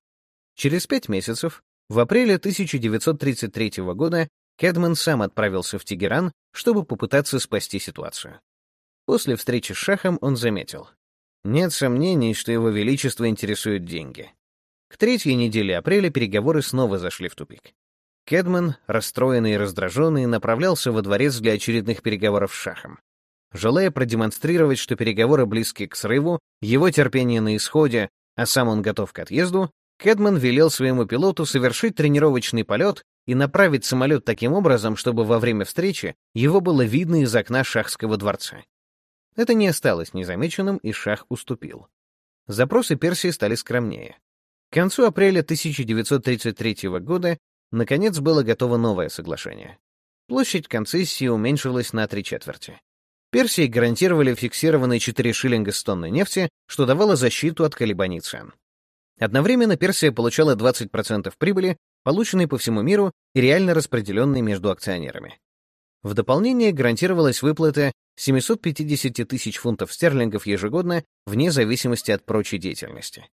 Через пять месяцев, в апреле 1933 года, Кэдман сам отправился в Тегеран, чтобы попытаться спасти ситуацию. После встречи с Шахом он заметил. Нет сомнений, что его величество интересует деньги. К третьей неделе апреля переговоры снова зашли в тупик. Кэдман, расстроенный и раздраженный, направлялся во дворец для очередных переговоров с Шахом. Желая продемонстрировать, что переговоры близки к срыву, его терпение на исходе, а сам он готов к отъезду, Кэдман велел своему пилоту совершить тренировочный полет и направить самолет таким образом, чтобы во время встречи его было видно из окна шахского дворца. Это не осталось незамеченным, и шах уступил. Запросы Персии стали скромнее. К концу апреля 1933 года наконец было готово новое соглашение. Площадь концессии уменьшилась на три четверти. Персии гарантировали фиксированные 4 шиллинга с тонны нефти, что давало защиту от колебаний цен. Одновременно Персия получала 20% прибыли, полученной по всему миру и реально распределенной между акционерами. В дополнение гарантировалась выплата 750 тысяч фунтов стерлингов ежегодно вне зависимости от прочей деятельности.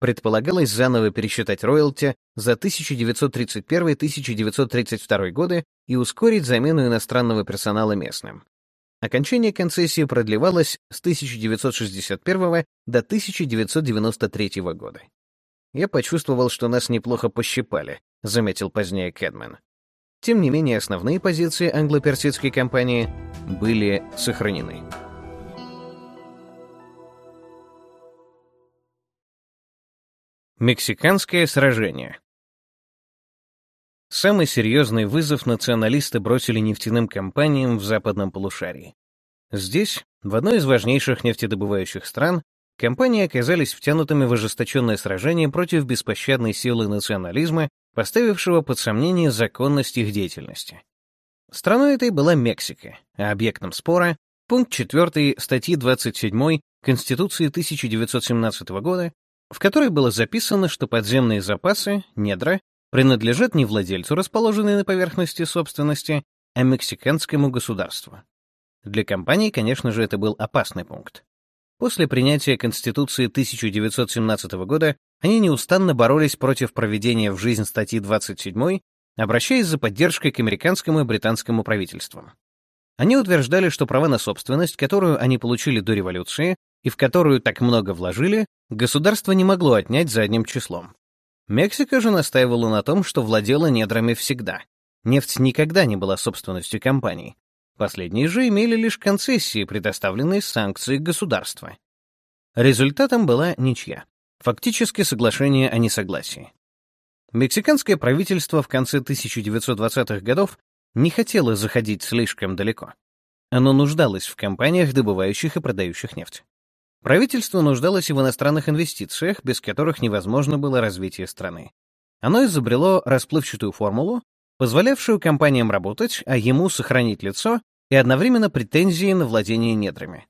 Предполагалось заново пересчитать роялти за 1931-1932 годы и ускорить замену иностранного персонала местным. Окончание концессии продлевалось с 1961 до 1993 года. Я почувствовал, что нас неплохо пощипали, заметил позднее Кэдмен. Тем не менее, основные позиции англо-персидской компании были сохранены. Мексиканское сражение. Самый серьезный вызов националисты бросили нефтяным компаниям в западном полушарии. Здесь, в одной из важнейших нефтедобывающих стран, компании оказались втянутыми в ожесточенное сражение против беспощадной силы национализма, поставившего под сомнение законность их деятельности. Страной этой была Мексика, а объектом спора — пункт 4 статьи 27 Конституции 1917 года в которой было записано, что подземные запасы, недра, принадлежат не владельцу, расположенной на поверхности собственности, а мексиканскому государству. Для компании, конечно же, это был опасный пункт. После принятия Конституции 1917 года они неустанно боролись против проведения в жизнь статьи 27, обращаясь за поддержкой к американскому и британскому правительствам. Они утверждали, что права на собственность, которую они получили до революции, и в которую так много вложили, государство не могло отнять задним числом. Мексика же настаивала на том, что владела недрами всегда. Нефть никогда не была собственностью компаний. Последние же имели лишь концессии, предоставленные санкцией государства. Результатом была ничья. Фактически соглашение о несогласии. Мексиканское правительство в конце 1920-х годов не хотело заходить слишком далеко. Оно нуждалось в компаниях, добывающих и продающих нефть. Правительство нуждалось в иностранных инвестициях, без которых невозможно было развитие страны. Оно изобрело расплывчатую формулу, позволявшую компаниям работать, а ему сохранить лицо и одновременно претензии на владение недрами.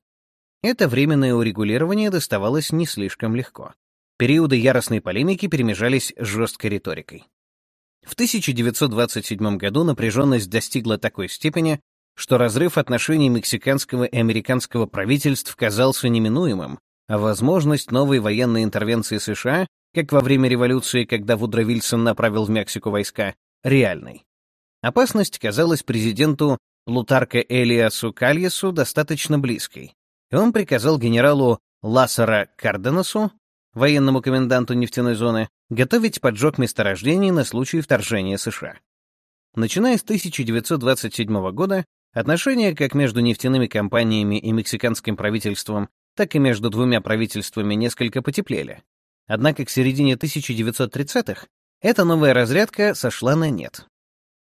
Это временное урегулирование доставалось не слишком легко. Периоды яростной полемики перемежались жесткой риторикой. В 1927 году напряженность достигла такой степени, что разрыв отношений мексиканского и американского правительств казался неминуемым, а возможность новой военной интервенции США, как во время революции, когда Вудро Вильсон направил в Мексику войска, реальной. Опасность казалась президенту Плутарко Элиасу Кальесу достаточно близкой, и он приказал генералу Лассера Карденасу, военному коменданту нефтяной зоны, готовить поджог месторождений на случай вторжения США. Начиная с 1927 года Отношения как между нефтяными компаниями и мексиканским правительством, так и между двумя правительствами несколько потеплели. Однако к середине 1930-х эта новая разрядка сошла на нет.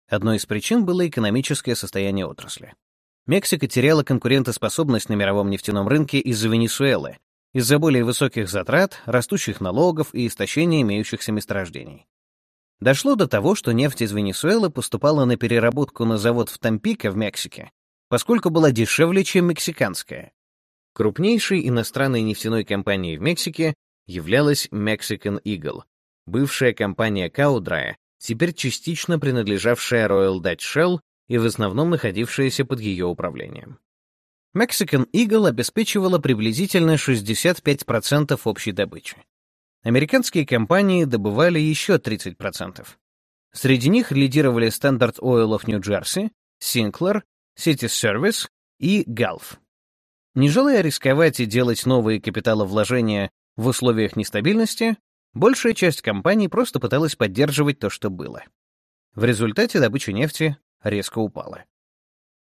Одной из причин было экономическое состояние отрасли. Мексика теряла конкурентоспособность на мировом нефтяном рынке из-за Венесуэлы, из-за более высоких затрат, растущих налогов и истощения имеющихся месторождений. Дошло до того, что нефть из Венесуэлы поступала на переработку на завод в Тампико в Мексике, поскольку была дешевле, чем мексиканская. Крупнейшей иностранной нефтяной компанией в Мексике являлась Mexican Eagle, бывшая компания Каудрая, теперь частично принадлежавшая Royal Dutch Shell и в основном находившаяся под ее управлением. Mexican Eagle обеспечивала приблизительно 65% общей добычи. Американские компании добывали еще 30%. Среди них лидировали Standard Oil of New Jersey, Sinclair, City Service и Gulf. Не желая рисковать и делать новые капиталовложения в условиях нестабильности, большая часть компаний просто пыталась поддерживать то, что было. В результате добыча нефти резко упала.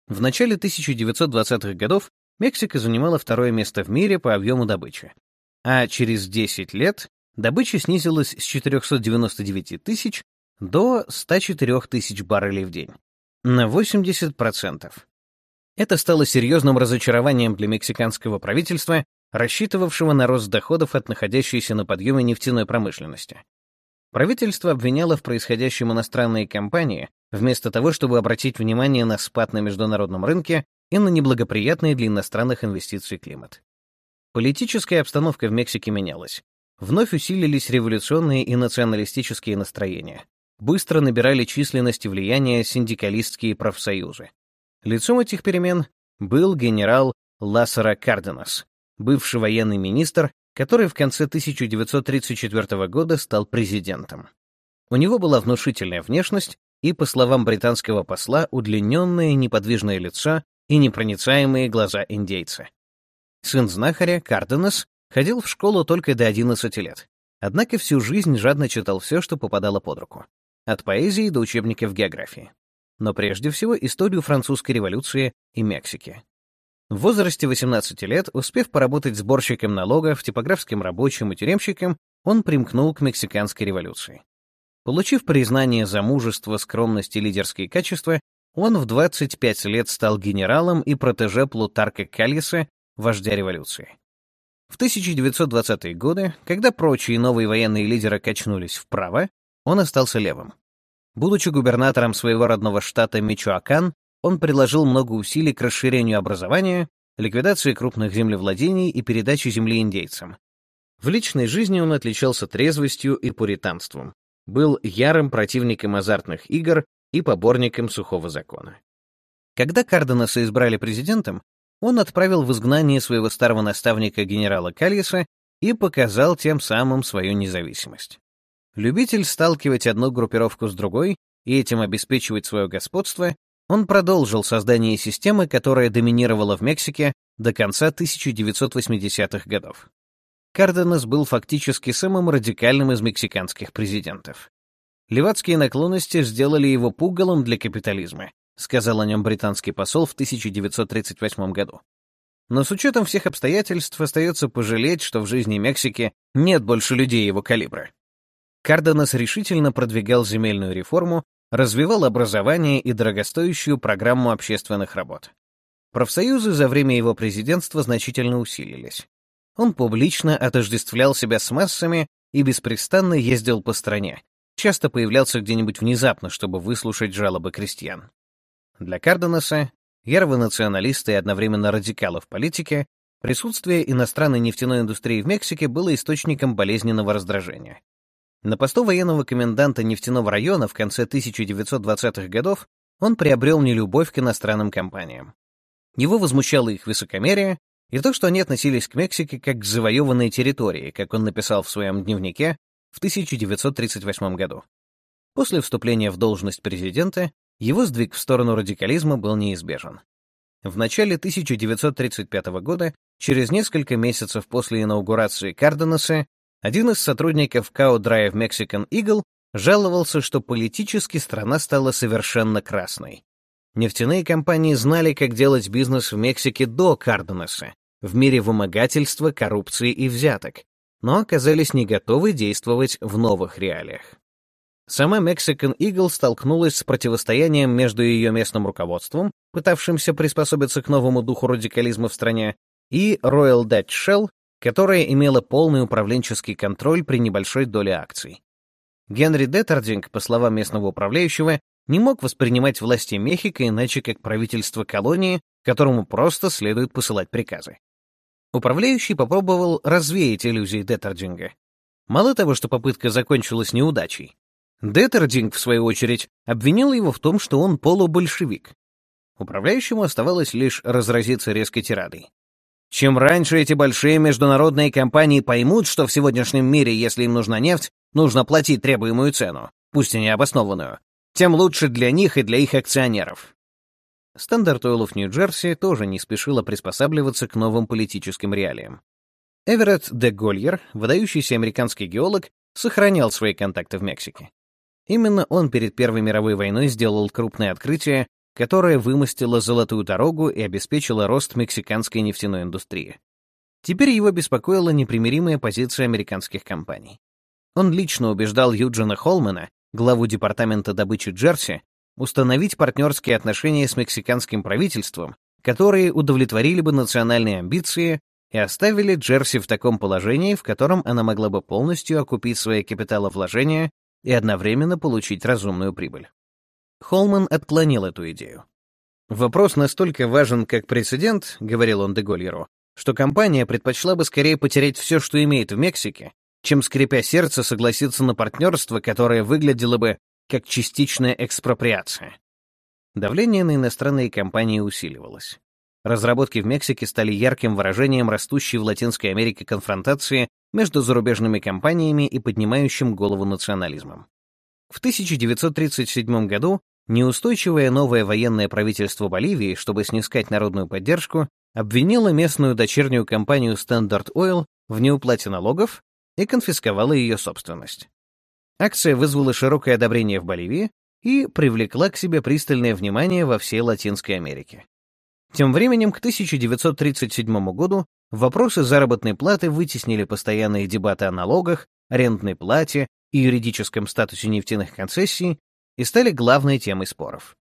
В начале 1920-х годов Мексика занимала второе место в мире по объему добычи, а через 10 лет добыча снизилась с 499 тысяч до 104 тысяч баррелей в день. На 80%. Это стало серьезным разочарованием для мексиканского правительства, рассчитывавшего на рост доходов от находящейся на подъеме нефтяной промышленности. Правительство обвиняло в происходящем иностранные компании, вместо того, чтобы обратить внимание на спад на международном рынке и на неблагоприятный для иностранных инвестиций климат. Политическая обстановка в Мексике менялась. Вновь усилились революционные и националистические настроения. Быстро набирали численность и влияние синдикалистские профсоюзы. Лицом этих перемен был генерал Лассера Карденас, бывший военный министр, который в конце 1934 года стал президентом. У него была внушительная внешность и, по словам британского посла, удлиненное неподвижное лицо и непроницаемые глаза индейца. Сын знахаря, Карденас, Ходил в школу только до 11 лет. Однако всю жизнь жадно читал все, что попадало под руку. От поэзии до учебников географии. Но прежде всего историю французской революции и Мексики. В возрасте 18 лет, успев поработать сборщиком налогов, типографским рабочим и тюремщиком, он примкнул к мексиканской революции. Получив признание за мужество, скромность и лидерские качества, он в 25 лет стал генералом и протеже Плутарка Кальеса, вождя революции. В 1920-е годы, когда прочие новые военные лидеры качнулись вправо, он остался левым. Будучи губернатором своего родного штата Мичуакан, он приложил много усилий к расширению образования, ликвидации крупных землевладений и передаче земли индейцам. В личной жизни он отличался трезвостью и пуританством, был ярым противником азартных игр и поборником сухого закона. Когда Карденаса избрали президентом, он отправил в изгнание своего старого наставника генерала Кальеса и показал тем самым свою независимость. Любитель сталкивать одну группировку с другой и этим обеспечивать свое господство, он продолжил создание системы, которая доминировала в Мексике до конца 1980-х годов. Карденас был фактически самым радикальным из мексиканских президентов. Левацкие наклонности сделали его пугалом для капитализма, сказал о нем британский посол в 1938 году. Но с учетом всех обстоятельств остается пожалеть, что в жизни Мексики нет больше людей его калибра. Карденас решительно продвигал земельную реформу, развивал образование и дорогостоящую программу общественных работ. Профсоюзы за время его президентства значительно усилились. Он публично отождествлял себя с массами и беспрестанно ездил по стране, часто появлялся где-нибудь внезапно, чтобы выслушать жалобы крестьян. Для Карденаса, ярого националиста и одновременно радикала в политике, присутствие иностранной нефтяной индустрии в Мексике было источником болезненного раздражения. На посту военного коменданта нефтяного района в конце 1920-х годов он приобрел нелюбовь к иностранным компаниям. Его возмущало их высокомерие и то, что они относились к Мексике как к завоеванной территории, как он написал в своем дневнике в 1938 году. После вступления в должность президента его сдвиг в сторону радикализма был неизбежен. В начале 1935 года, через несколько месяцев после инаугурации Карденаса, один из сотрудников Cow Drive Mexican Eagle жаловался, что политически страна стала совершенно красной. Нефтяные компании знали, как делать бизнес в Мексике до Карденаса, в мире вымогательства, коррупции и взяток, но оказались не готовы действовать в новых реалиях. Сама Mexican Eagle столкнулась с противостоянием между ее местным руководством, пытавшимся приспособиться к новому духу радикализма в стране, и Royal Dutch Shell, которая имела полный управленческий контроль при небольшой доле акций. Генри Деттердинг, по словам местного управляющего, не мог воспринимать власти Мехико иначе как правительство колонии, которому просто следует посылать приказы. Управляющий попробовал развеять иллюзии Деттердинга. Мало того, что попытка закончилась неудачей, Деттердинг, в свою очередь, обвинил его в том, что он полубольшевик. Управляющему оставалось лишь разразиться резкой тирадой. Чем раньше эти большие международные компании поймут, что в сегодняшнем мире, если им нужна нефть, нужно платить требуемую цену, пусть и необоснованную, тем лучше для них и для их акционеров. Стандарт в Нью-Джерси тоже не спешила приспосабливаться к новым политическим реалиям. Эверетт де Гольер, выдающийся американский геолог, сохранял свои контакты в Мексике. Именно он перед Первой мировой войной сделал крупное открытие, которое вымостило золотую дорогу и обеспечило рост мексиканской нефтяной индустрии. Теперь его беспокоила непримиримая позиция американских компаний. Он лично убеждал Юджина Холмана, главу департамента добычи Джерси, установить партнерские отношения с мексиканским правительством, которые удовлетворили бы национальные амбиции и оставили Джерси в таком положении, в котором она могла бы полностью окупить свои капиталовложения и одновременно получить разумную прибыль. Холман отклонил эту идею. «Вопрос настолько важен как прецедент», — говорил он Дегольеру, что компания предпочла бы скорее потерять все, что имеет в Мексике, чем, скрипя сердце, согласиться на партнерство, которое выглядело бы как частичная экспроприация. Давление на иностранные компании усиливалось. Разработки в Мексике стали ярким выражением растущей в Латинской Америке конфронтации между зарубежными компаниями и поднимающим голову национализмом. В 1937 году неустойчивое новое военное правительство Боливии, чтобы снискать народную поддержку, обвинило местную дочернюю компанию Standard Oil в неуплате налогов и конфисковало ее собственность. Акция вызвала широкое одобрение в Боливии и привлекла к себе пристальное внимание во всей Латинской Америке. Тем временем, к 1937 году вопросы заработной платы вытеснили постоянные дебаты о налогах, арендной плате и юридическом статусе нефтяных концессий и стали главной темой споров.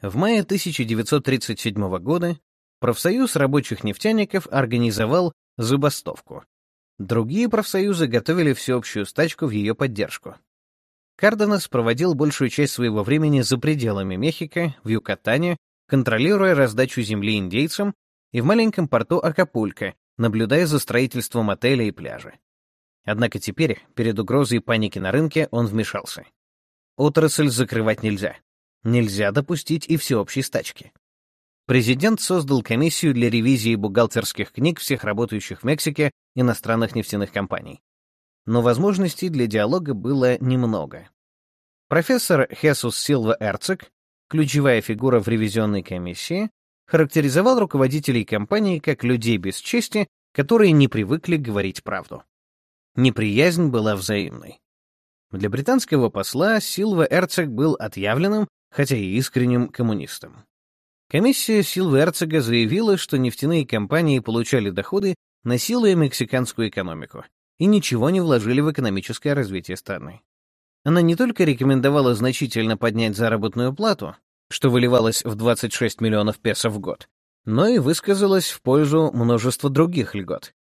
В мае 1937 года профсоюз рабочих нефтяников организовал забастовку. Другие профсоюзы готовили всеобщую стачку в ее поддержку. Карденас проводил большую часть своего времени за пределами Мехико, в Юкатане, контролируя раздачу земли индейцам и в маленьком порту Акапулько, наблюдая за строительством отеля и пляжа. Однако теперь, перед угрозой паники на рынке, он вмешался. Отрасль закрывать нельзя. Нельзя допустить и всеобщей стачки. Президент создал комиссию для ревизии бухгалтерских книг всех работающих в Мексике иностранных нефтяных компаний. Но возможностей для диалога было немного. Профессор Хесус Силва Эрцик, ключевая фигура в ревизионной комиссии, характеризовал руководителей компании как людей без чести, которые не привыкли говорить правду. Неприязнь была взаимной. Для британского посла Силва Эрцег был отъявленным, хотя и искренним коммунистом. Комиссия Силва Эрцега заявила, что нефтяные компании получали доходы, насилуя мексиканскую экономику, и ничего не вложили в экономическое развитие страны. Она не только рекомендовала значительно поднять заработную плату, что выливалось в 26 миллионов песо в год, но и высказалась в пользу множества других льгот.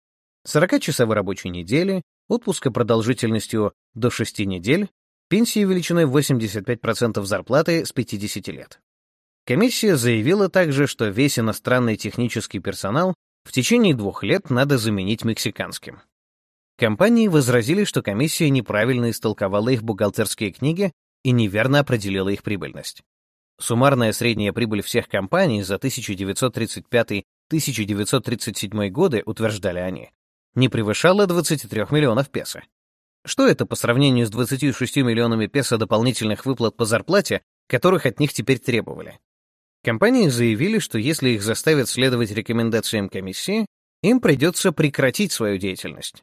40-часовой рабочей недели, отпуска продолжительностью до 6 недель, пенсии величиной 85% зарплаты с 50 лет. Комиссия заявила также, что весь иностранный технический персонал в течение двух лет надо заменить мексиканским. Компании возразили, что комиссия неправильно истолковала их бухгалтерские книги и неверно определила их прибыльность. Суммарная средняя прибыль всех компаний за 1935-1937 годы, утверждали они, не превышала 23 миллионов песо. Что это по сравнению с 26 миллионами песо дополнительных выплат по зарплате, которых от них теперь требовали? Компании заявили, что если их заставят следовать рекомендациям комиссии, им придется прекратить свою деятельность.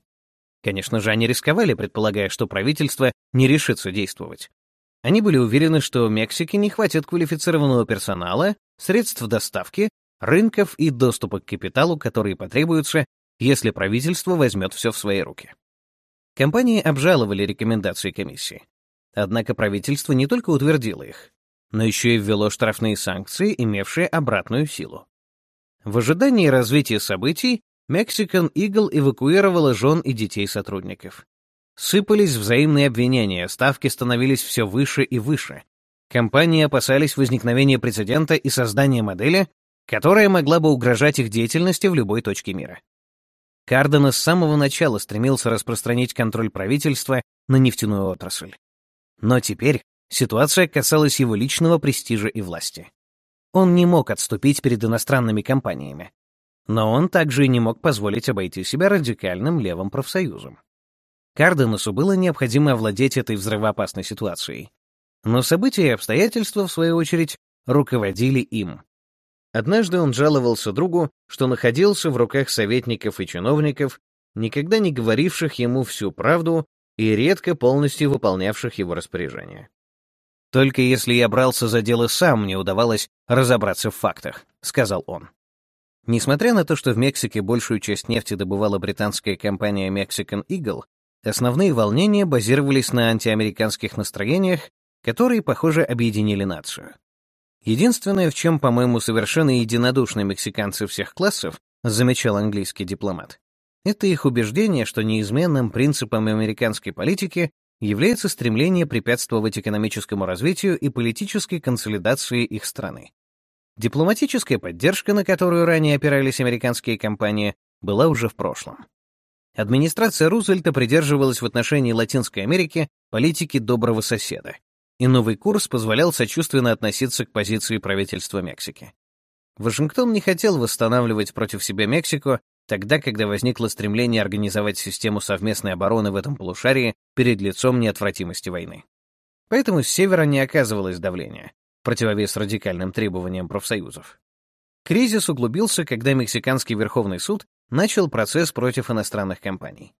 Конечно же, они рисковали, предполагая, что правительство не решится действовать. Они были уверены, что в Мексике не хватит квалифицированного персонала, средств доставки, рынков и доступа к капиталу, которые потребуются, если правительство возьмет все в свои руки. Компании обжаловали рекомендации комиссии. Однако правительство не только утвердило их, но еще и ввело штрафные санкции, имевшие обратную силу. В ожидании развития событий Mexican Eagle эвакуировала жен и детей сотрудников. Сыпались взаимные обвинения, ставки становились все выше и выше. Компании опасались возникновения прецедента и создания модели, которая могла бы угрожать их деятельности в любой точке мира. Кардена с самого начала стремился распространить контроль правительства на нефтяную отрасль. Но теперь ситуация касалась его личного престижа и власти. Он не мог отступить перед иностранными компаниями. Но он также и не мог позволить обойти себя радикальным левым профсоюзом. Карденусу было необходимо овладеть этой взрывоопасной ситуацией. Но события и обстоятельства, в свою очередь, руководили им. Однажды он жаловался другу, что находился в руках советников и чиновников, никогда не говоривших ему всю правду и редко полностью выполнявших его распоряжения. «Только если я брался за дело сам, мне удавалось разобраться в фактах», — сказал он. Несмотря на то, что в Мексике большую часть нефти добывала британская компания Mexican Eagle, Основные волнения базировались на антиамериканских настроениях, которые, похоже, объединили нацию. Единственное, в чем, по-моему, совершенно единодушны мексиканцы всех классов, замечал английский дипломат, это их убеждение, что неизменным принципом американской политики является стремление препятствовать экономическому развитию и политической консолидации их страны. Дипломатическая поддержка, на которую ранее опирались американские компании, была уже в прошлом. Администрация Рузвельта придерживалась в отношении Латинской Америки политики доброго соседа, и новый курс позволял сочувственно относиться к позиции правительства Мексики. Вашингтон не хотел восстанавливать против себя Мексику тогда, когда возникло стремление организовать систему совместной обороны в этом полушарии перед лицом неотвратимости войны. Поэтому с севера не оказывалось давления, противовес радикальным требованиям профсоюзов. Кризис углубился, когда Мексиканский Верховный суд начал процесс против иностранных компаний.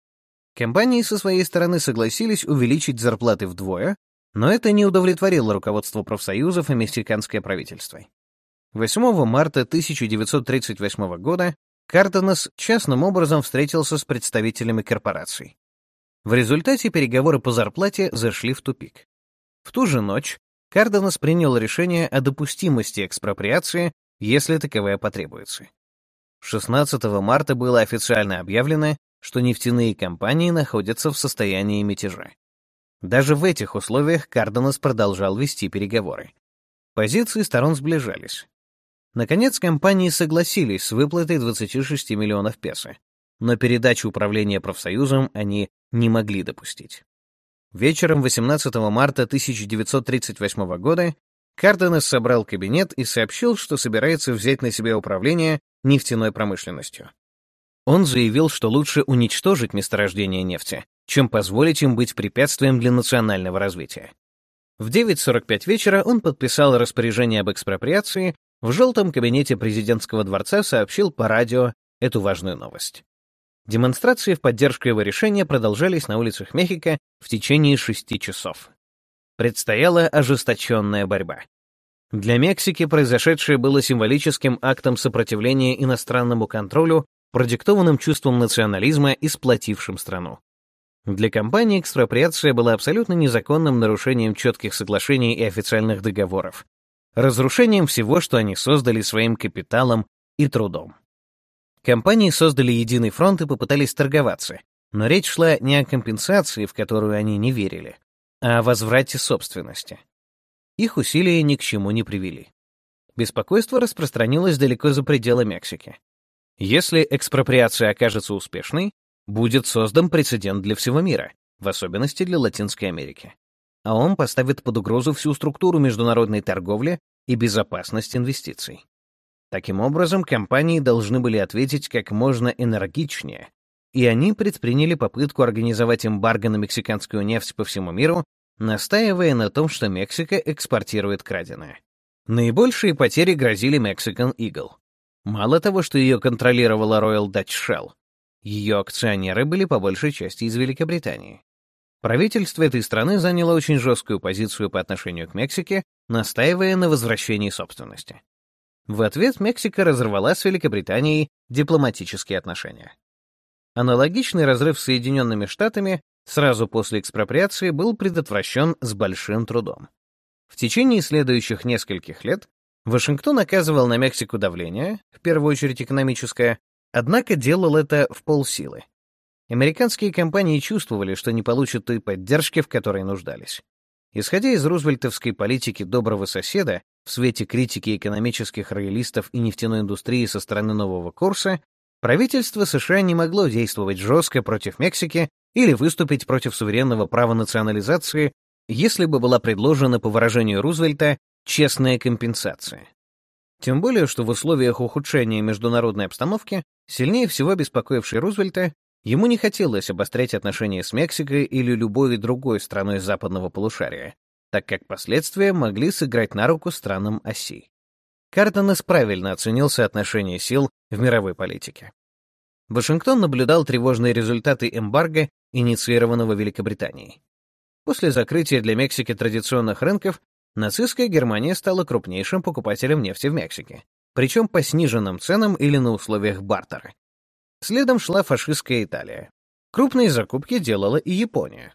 Компании со своей стороны согласились увеличить зарплаты вдвое, но это не удовлетворило руководство профсоюзов и мексиканское правительство. 8 марта 1938 года Картенес частным образом встретился с представителями корпораций. В результате переговоры по зарплате зашли в тупик. В ту же ночь Карденас принял решение о допустимости экспроприации, если таковая потребуется. 16 марта было официально объявлено, что нефтяные компании находятся в состоянии мятежа. Даже в этих условиях Карденас продолжал вести переговоры. Позиции сторон сближались. Наконец, компании согласились с выплатой 26 миллионов песо, но передачу управления профсоюзом они не могли допустить. Вечером 18 марта 1938 года Карденес собрал кабинет и сообщил, что собирается взять на себя управление нефтяной промышленностью. Он заявил, что лучше уничтожить месторождение нефти, чем позволить им быть препятствием для национального развития. В 9.45 вечера он подписал распоряжение об экспроприации, в желтом кабинете президентского дворца сообщил по радио эту важную новость. Демонстрации в поддержку его решения продолжались на улицах Мехико в течение шести часов. Предстояла ожесточенная борьба. Для Мексики произошедшее было символическим актом сопротивления иностранному контролю, продиктованным чувством национализма и сплотившим страну. Для компании экспроприация была абсолютно незаконным нарушением четких соглашений и официальных договоров, разрушением всего, что они создали своим капиталом и трудом. Компании создали единый фронт и попытались торговаться, но речь шла не о компенсации, в которую они не верили, а о возврате собственности. Их усилия ни к чему не привели. Беспокойство распространилось далеко за пределы Мексики. Если экспроприация окажется успешной, будет создан прецедент для всего мира, в особенности для Латинской Америки. А он поставит под угрозу всю структуру международной торговли и безопасность инвестиций. Таким образом, компании должны были ответить как можно энергичнее, и они предприняли попытку организовать эмбарго на мексиканскую нефть по всему миру, настаивая на том, что Мексика экспортирует краденое. Наибольшие потери грозили Mexican Eagle. Мало того, что ее контролировала Royal Dutch Shell, ее акционеры были по большей части из Великобритании. Правительство этой страны заняло очень жесткую позицию по отношению к Мексике, настаивая на возвращении собственности. В ответ Мексика разорвала с Великобританией дипломатические отношения. Аналогичный разрыв с Соединенными Штатами сразу после экспроприации был предотвращен с большим трудом. В течение следующих нескольких лет Вашингтон оказывал на Мексику давление, в первую очередь экономическое, однако делал это в полсилы. Американские компании чувствовали, что не получат той поддержки, в которой нуждались. Исходя из рузвельтовской политики доброго соседа, в свете критики экономических роялистов и нефтяной индустрии со стороны нового курса, правительство США не могло действовать жестко против Мексики или выступить против суверенного права национализации, если бы была предложена, по выражению Рузвельта, честная компенсация. Тем более, что в условиях ухудшения международной обстановки, сильнее всего беспокоившей Рузвельта, Ему не хотелось обострять отношения с Мексикой или любой другой страной западного полушария, так как последствия могли сыграть на руку странам оси. Картонес правильно оценил соотношение сил в мировой политике. Вашингтон наблюдал тревожные результаты эмбарго, инициированного Великобританией. После закрытия для Мексики традиционных рынков нацистская Германия стала крупнейшим покупателем нефти в Мексике, причем по сниженным ценам или на условиях бартера. Следом шла фашистская Италия. Крупные закупки делала и Япония.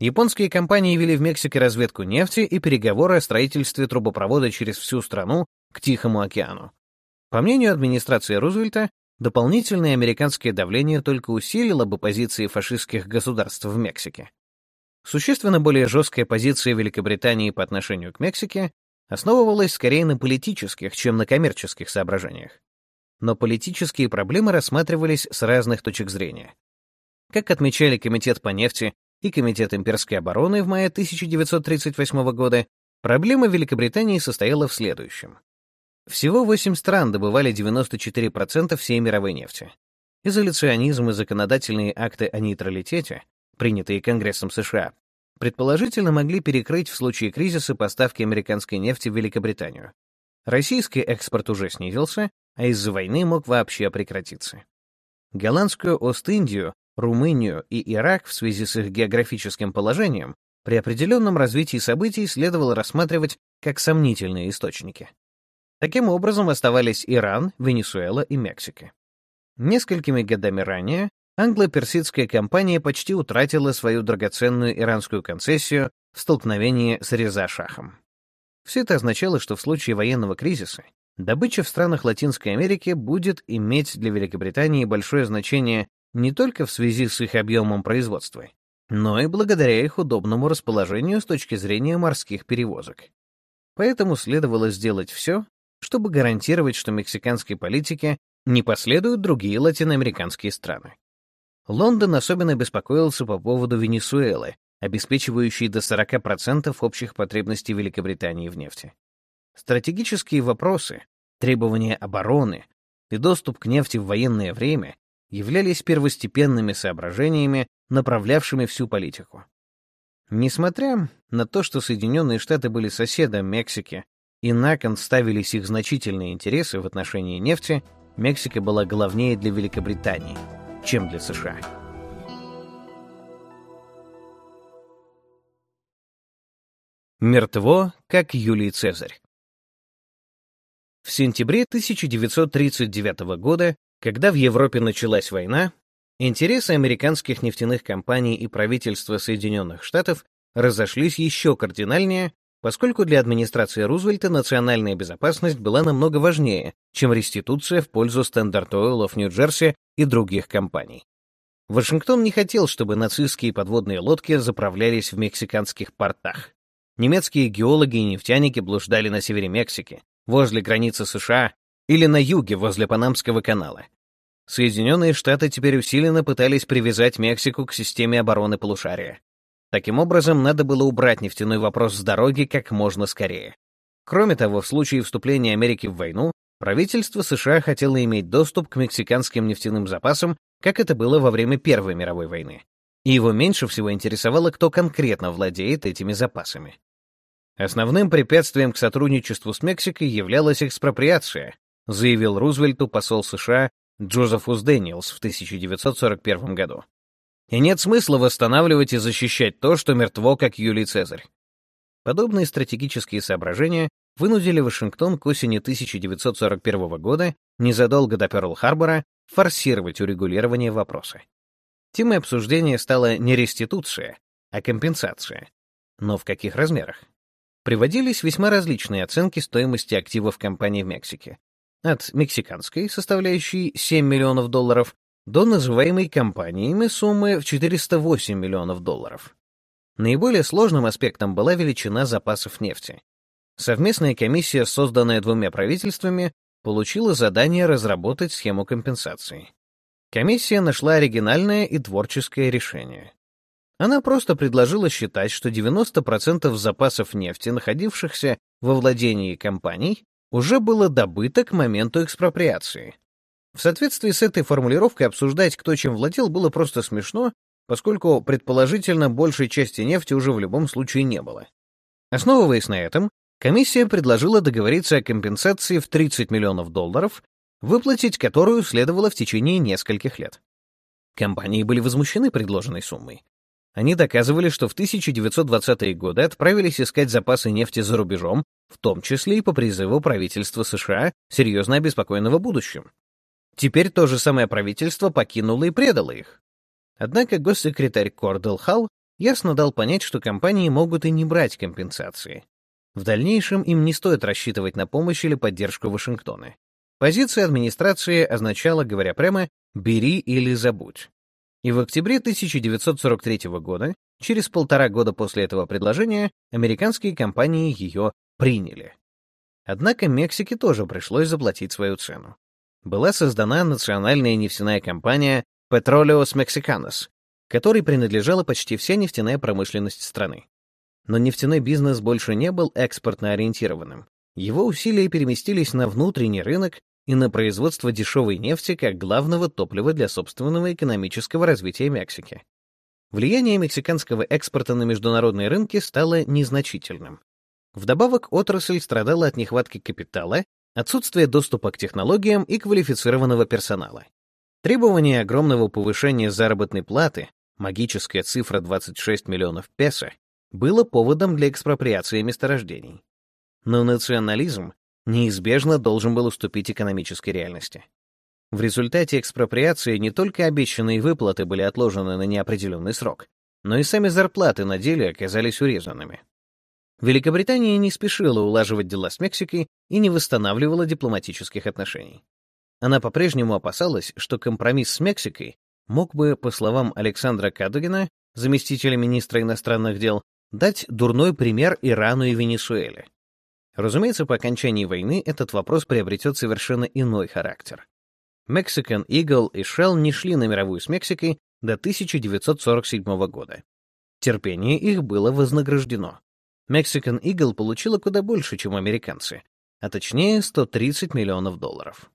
Японские компании вели в Мексике разведку нефти и переговоры о строительстве трубопровода через всю страну к Тихому океану. По мнению администрации Рузвельта, дополнительное американское давление только усилило бы позиции фашистских государств в Мексике. Существенно более жесткая позиция Великобритании по отношению к Мексике основывалась скорее на политических, чем на коммерческих соображениях но политические проблемы рассматривались с разных точек зрения. Как отмечали Комитет по нефти и Комитет имперской обороны в мае 1938 года, проблема Великобритании состояла в следующем. Всего 8 стран добывали 94% всей мировой нефти. Изоляционизм и законодательные акты о нейтралитете, принятые Конгрессом США, предположительно могли перекрыть в случае кризиса поставки американской нефти в Великобританию. Российский экспорт уже снизился, а из-за войны мог вообще прекратиться. Голландскую Ост-Индию, Румынию и Ирак в связи с их географическим положением при определенном развитии событий следовало рассматривать как сомнительные источники. Таким образом оставались Иран, Венесуэла и Мексика. Несколькими годами ранее англо-персидская компания почти утратила свою драгоценную иранскую концессию в столкновении с Реза-Шахом. Все это означало, что в случае военного кризиса добыча в странах Латинской Америки будет иметь для Великобритании большое значение не только в связи с их объемом производства, но и благодаря их удобному расположению с точки зрения морских перевозок. Поэтому следовало сделать все, чтобы гарантировать, что мексиканской политике не последуют другие латиноамериканские страны. Лондон особенно беспокоился по поводу Венесуэлы, обеспечивающей до 40% общих потребностей Великобритании в нефти. Стратегические вопросы, требования обороны и доступ к нефти в военное время являлись первостепенными соображениями, направлявшими всю политику. Несмотря на то, что Соединенные Штаты были соседом Мексики и на кон ставились их значительные интересы в отношении нефти, Мексика была главнее для Великобритании, чем для США. Мертво, как Юлий Цезарь. В сентябре 1939 года, когда в Европе началась война, интересы американских нефтяных компаний и правительства Соединенных Штатов разошлись еще кардинальнее, поскольку для администрации Рузвельта национальная безопасность была намного важнее, чем реституция в пользу Standard Oil of Нью-Джерси и других компаний. Вашингтон не хотел, чтобы нацистские подводные лодки заправлялись в мексиканских портах. Немецкие геологи и нефтяники блуждали на севере Мексики, возле границы США или на юге, возле Панамского канала. Соединенные Штаты теперь усиленно пытались привязать Мексику к системе обороны полушария. Таким образом, надо было убрать нефтяной вопрос с дороги как можно скорее. Кроме того, в случае вступления Америки в войну, правительство США хотело иметь доступ к мексиканским нефтяным запасам, как это было во время Первой мировой войны. И его меньше всего интересовало, кто конкретно владеет этими запасами. Основным препятствием к сотрудничеству с Мексикой являлась экспроприация, заявил Рузвельту посол США Джозефус Дэниелс в 1941 году. И нет смысла восстанавливать и защищать то, что мертво, как Юлий Цезарь. Подобные стратегические соображения вынудили Вашингтон к осени 1941 года, незадолго до Пёрл-Харбора, форсировать урегулирование вопроса. Темой обсуждения стала не реституция, а компенсация. Но в каких размерах? Приводились весьма различные оценки стоимости активов компании в Мексике. От мексиканской, составляющей 7 миллионов долларов, до называемой компаниями суммы в 408 миллионов долларов. Наиболее сложным аспектом была величина запасов нефти. Совместная комиссия, созданная двумя правительствами, получила задание разработать схему компенсации. Комиссия нашла оригинальное и творческое решение. Она просто предложила считать, что 90% запасов нефти, находившихся во владении компаний, уже было добыто к моменту экспроприации, в соответствии с этой формулировкой обсуждать, кто чем владел, было просто смешно, поскольку, предположительно, большей части нефти уже в любом случае не было. Основываясь на этом, комиссия предложила договориться о компенсации в 30 миллионов долларов, выплатить которую следовало в течение нескольких лет. Компании были возмущены предложенной суммой. Они доказывали, что в 1920-е годы отправились искать запасы нефти за рубежом, в том числе и по призыву правительства США, серьезно обеспокоенного будущим. Теперь то же самое правительство покинуло и предало их. Однако госсекретарь Кордел Халл ясно дал понять, что компании могут и не брать компенсации. В дальнейшем им не стоит рассчитывать на помощь или поддержку Вашингтона. Позиция администрации означала, говоря прямо, «бери или забудь». И в октябре 1943 года, через полтора года после этого предложения, американские компании ее приняли. Однако Мексике тоже пришлось заплатить свою цену была создана национальная нефтяная компания Petroleos Mexicanos, которой принадлежала почти вся нефтяная промышленность страны. Но нефтяной бизнес больше не был экспортно ориентированным. Его усилия переместились на внутренний рынок и на производство дешевой нефти как главного топлива для собственного экономического развития Мексики. Влияние мексиканского экспорта на международные рынки стало незначительным. Вдобавок, отрасль страдала от нехватки капитала отсутствие доступа к технологиям и квалифицированного персонала. Требование огромного повышения заработной платы, магическая цифра 26 миллионов песо, было поводом для экспроприации месторождений. Но национализм неизбежно должен был уступить экономической реальности. В результате экспроприации не только обещанные выплаты были отложены на неопределенный срок, но и сами зарплаты на деле оказались урезанными. Великобритания не спешила улаживать дела с Мексикой и не восстанавливала дипломатических отношений. Она по-прежнему опасалась, что компромисс с Мексикой мог бы, по словам Александра Кадугина, заместителя министра иностранных дел, дать дурной пример Ирану и Венесуэле. Разумеется, по окончании войны этот вопрос приобретет совершенно иной характер. Mexican Eagle и Shell не шли на мировую с Мексикой до 1947 года. Терпение их было вознаграждено. Mexican Eagle получила куда больше, чем американцы, а точнее 130 миллионов долларов.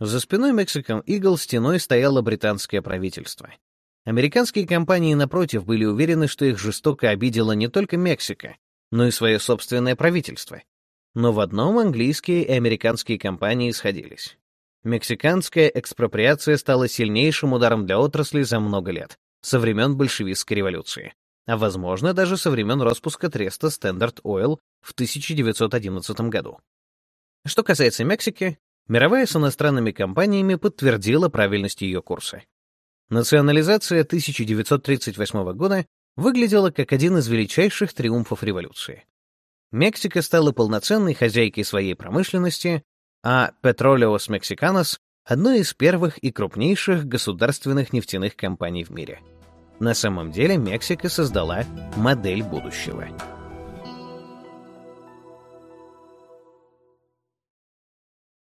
За спиной Mexican Eagle стеной стояло британское правительство. Американские компании, напротив, были уверены, что их жестоко обидела не только Мексика, но и свое собственное правительство. Но в одном английские и американские компании сходились. Мексиканская экспроприация стала сильнейшим ударом для отрасли за много лет, со времен большевистской революции, а возможно даже со времен распуска треста Standard Oil в 1911 году. Что касается Мексики, мировая с иностранными компаниями подтвердила правильность ее курса. Национализация 1938 года выглядела как один из величайших триумфов революции. Мексика стала полноценной хозяйкой своей промышленности, а Petróleos Mexicanos — одной из первых и крупнейших государственных нефтяных компаний в мире. На самом деле Мексика создала модель будущего —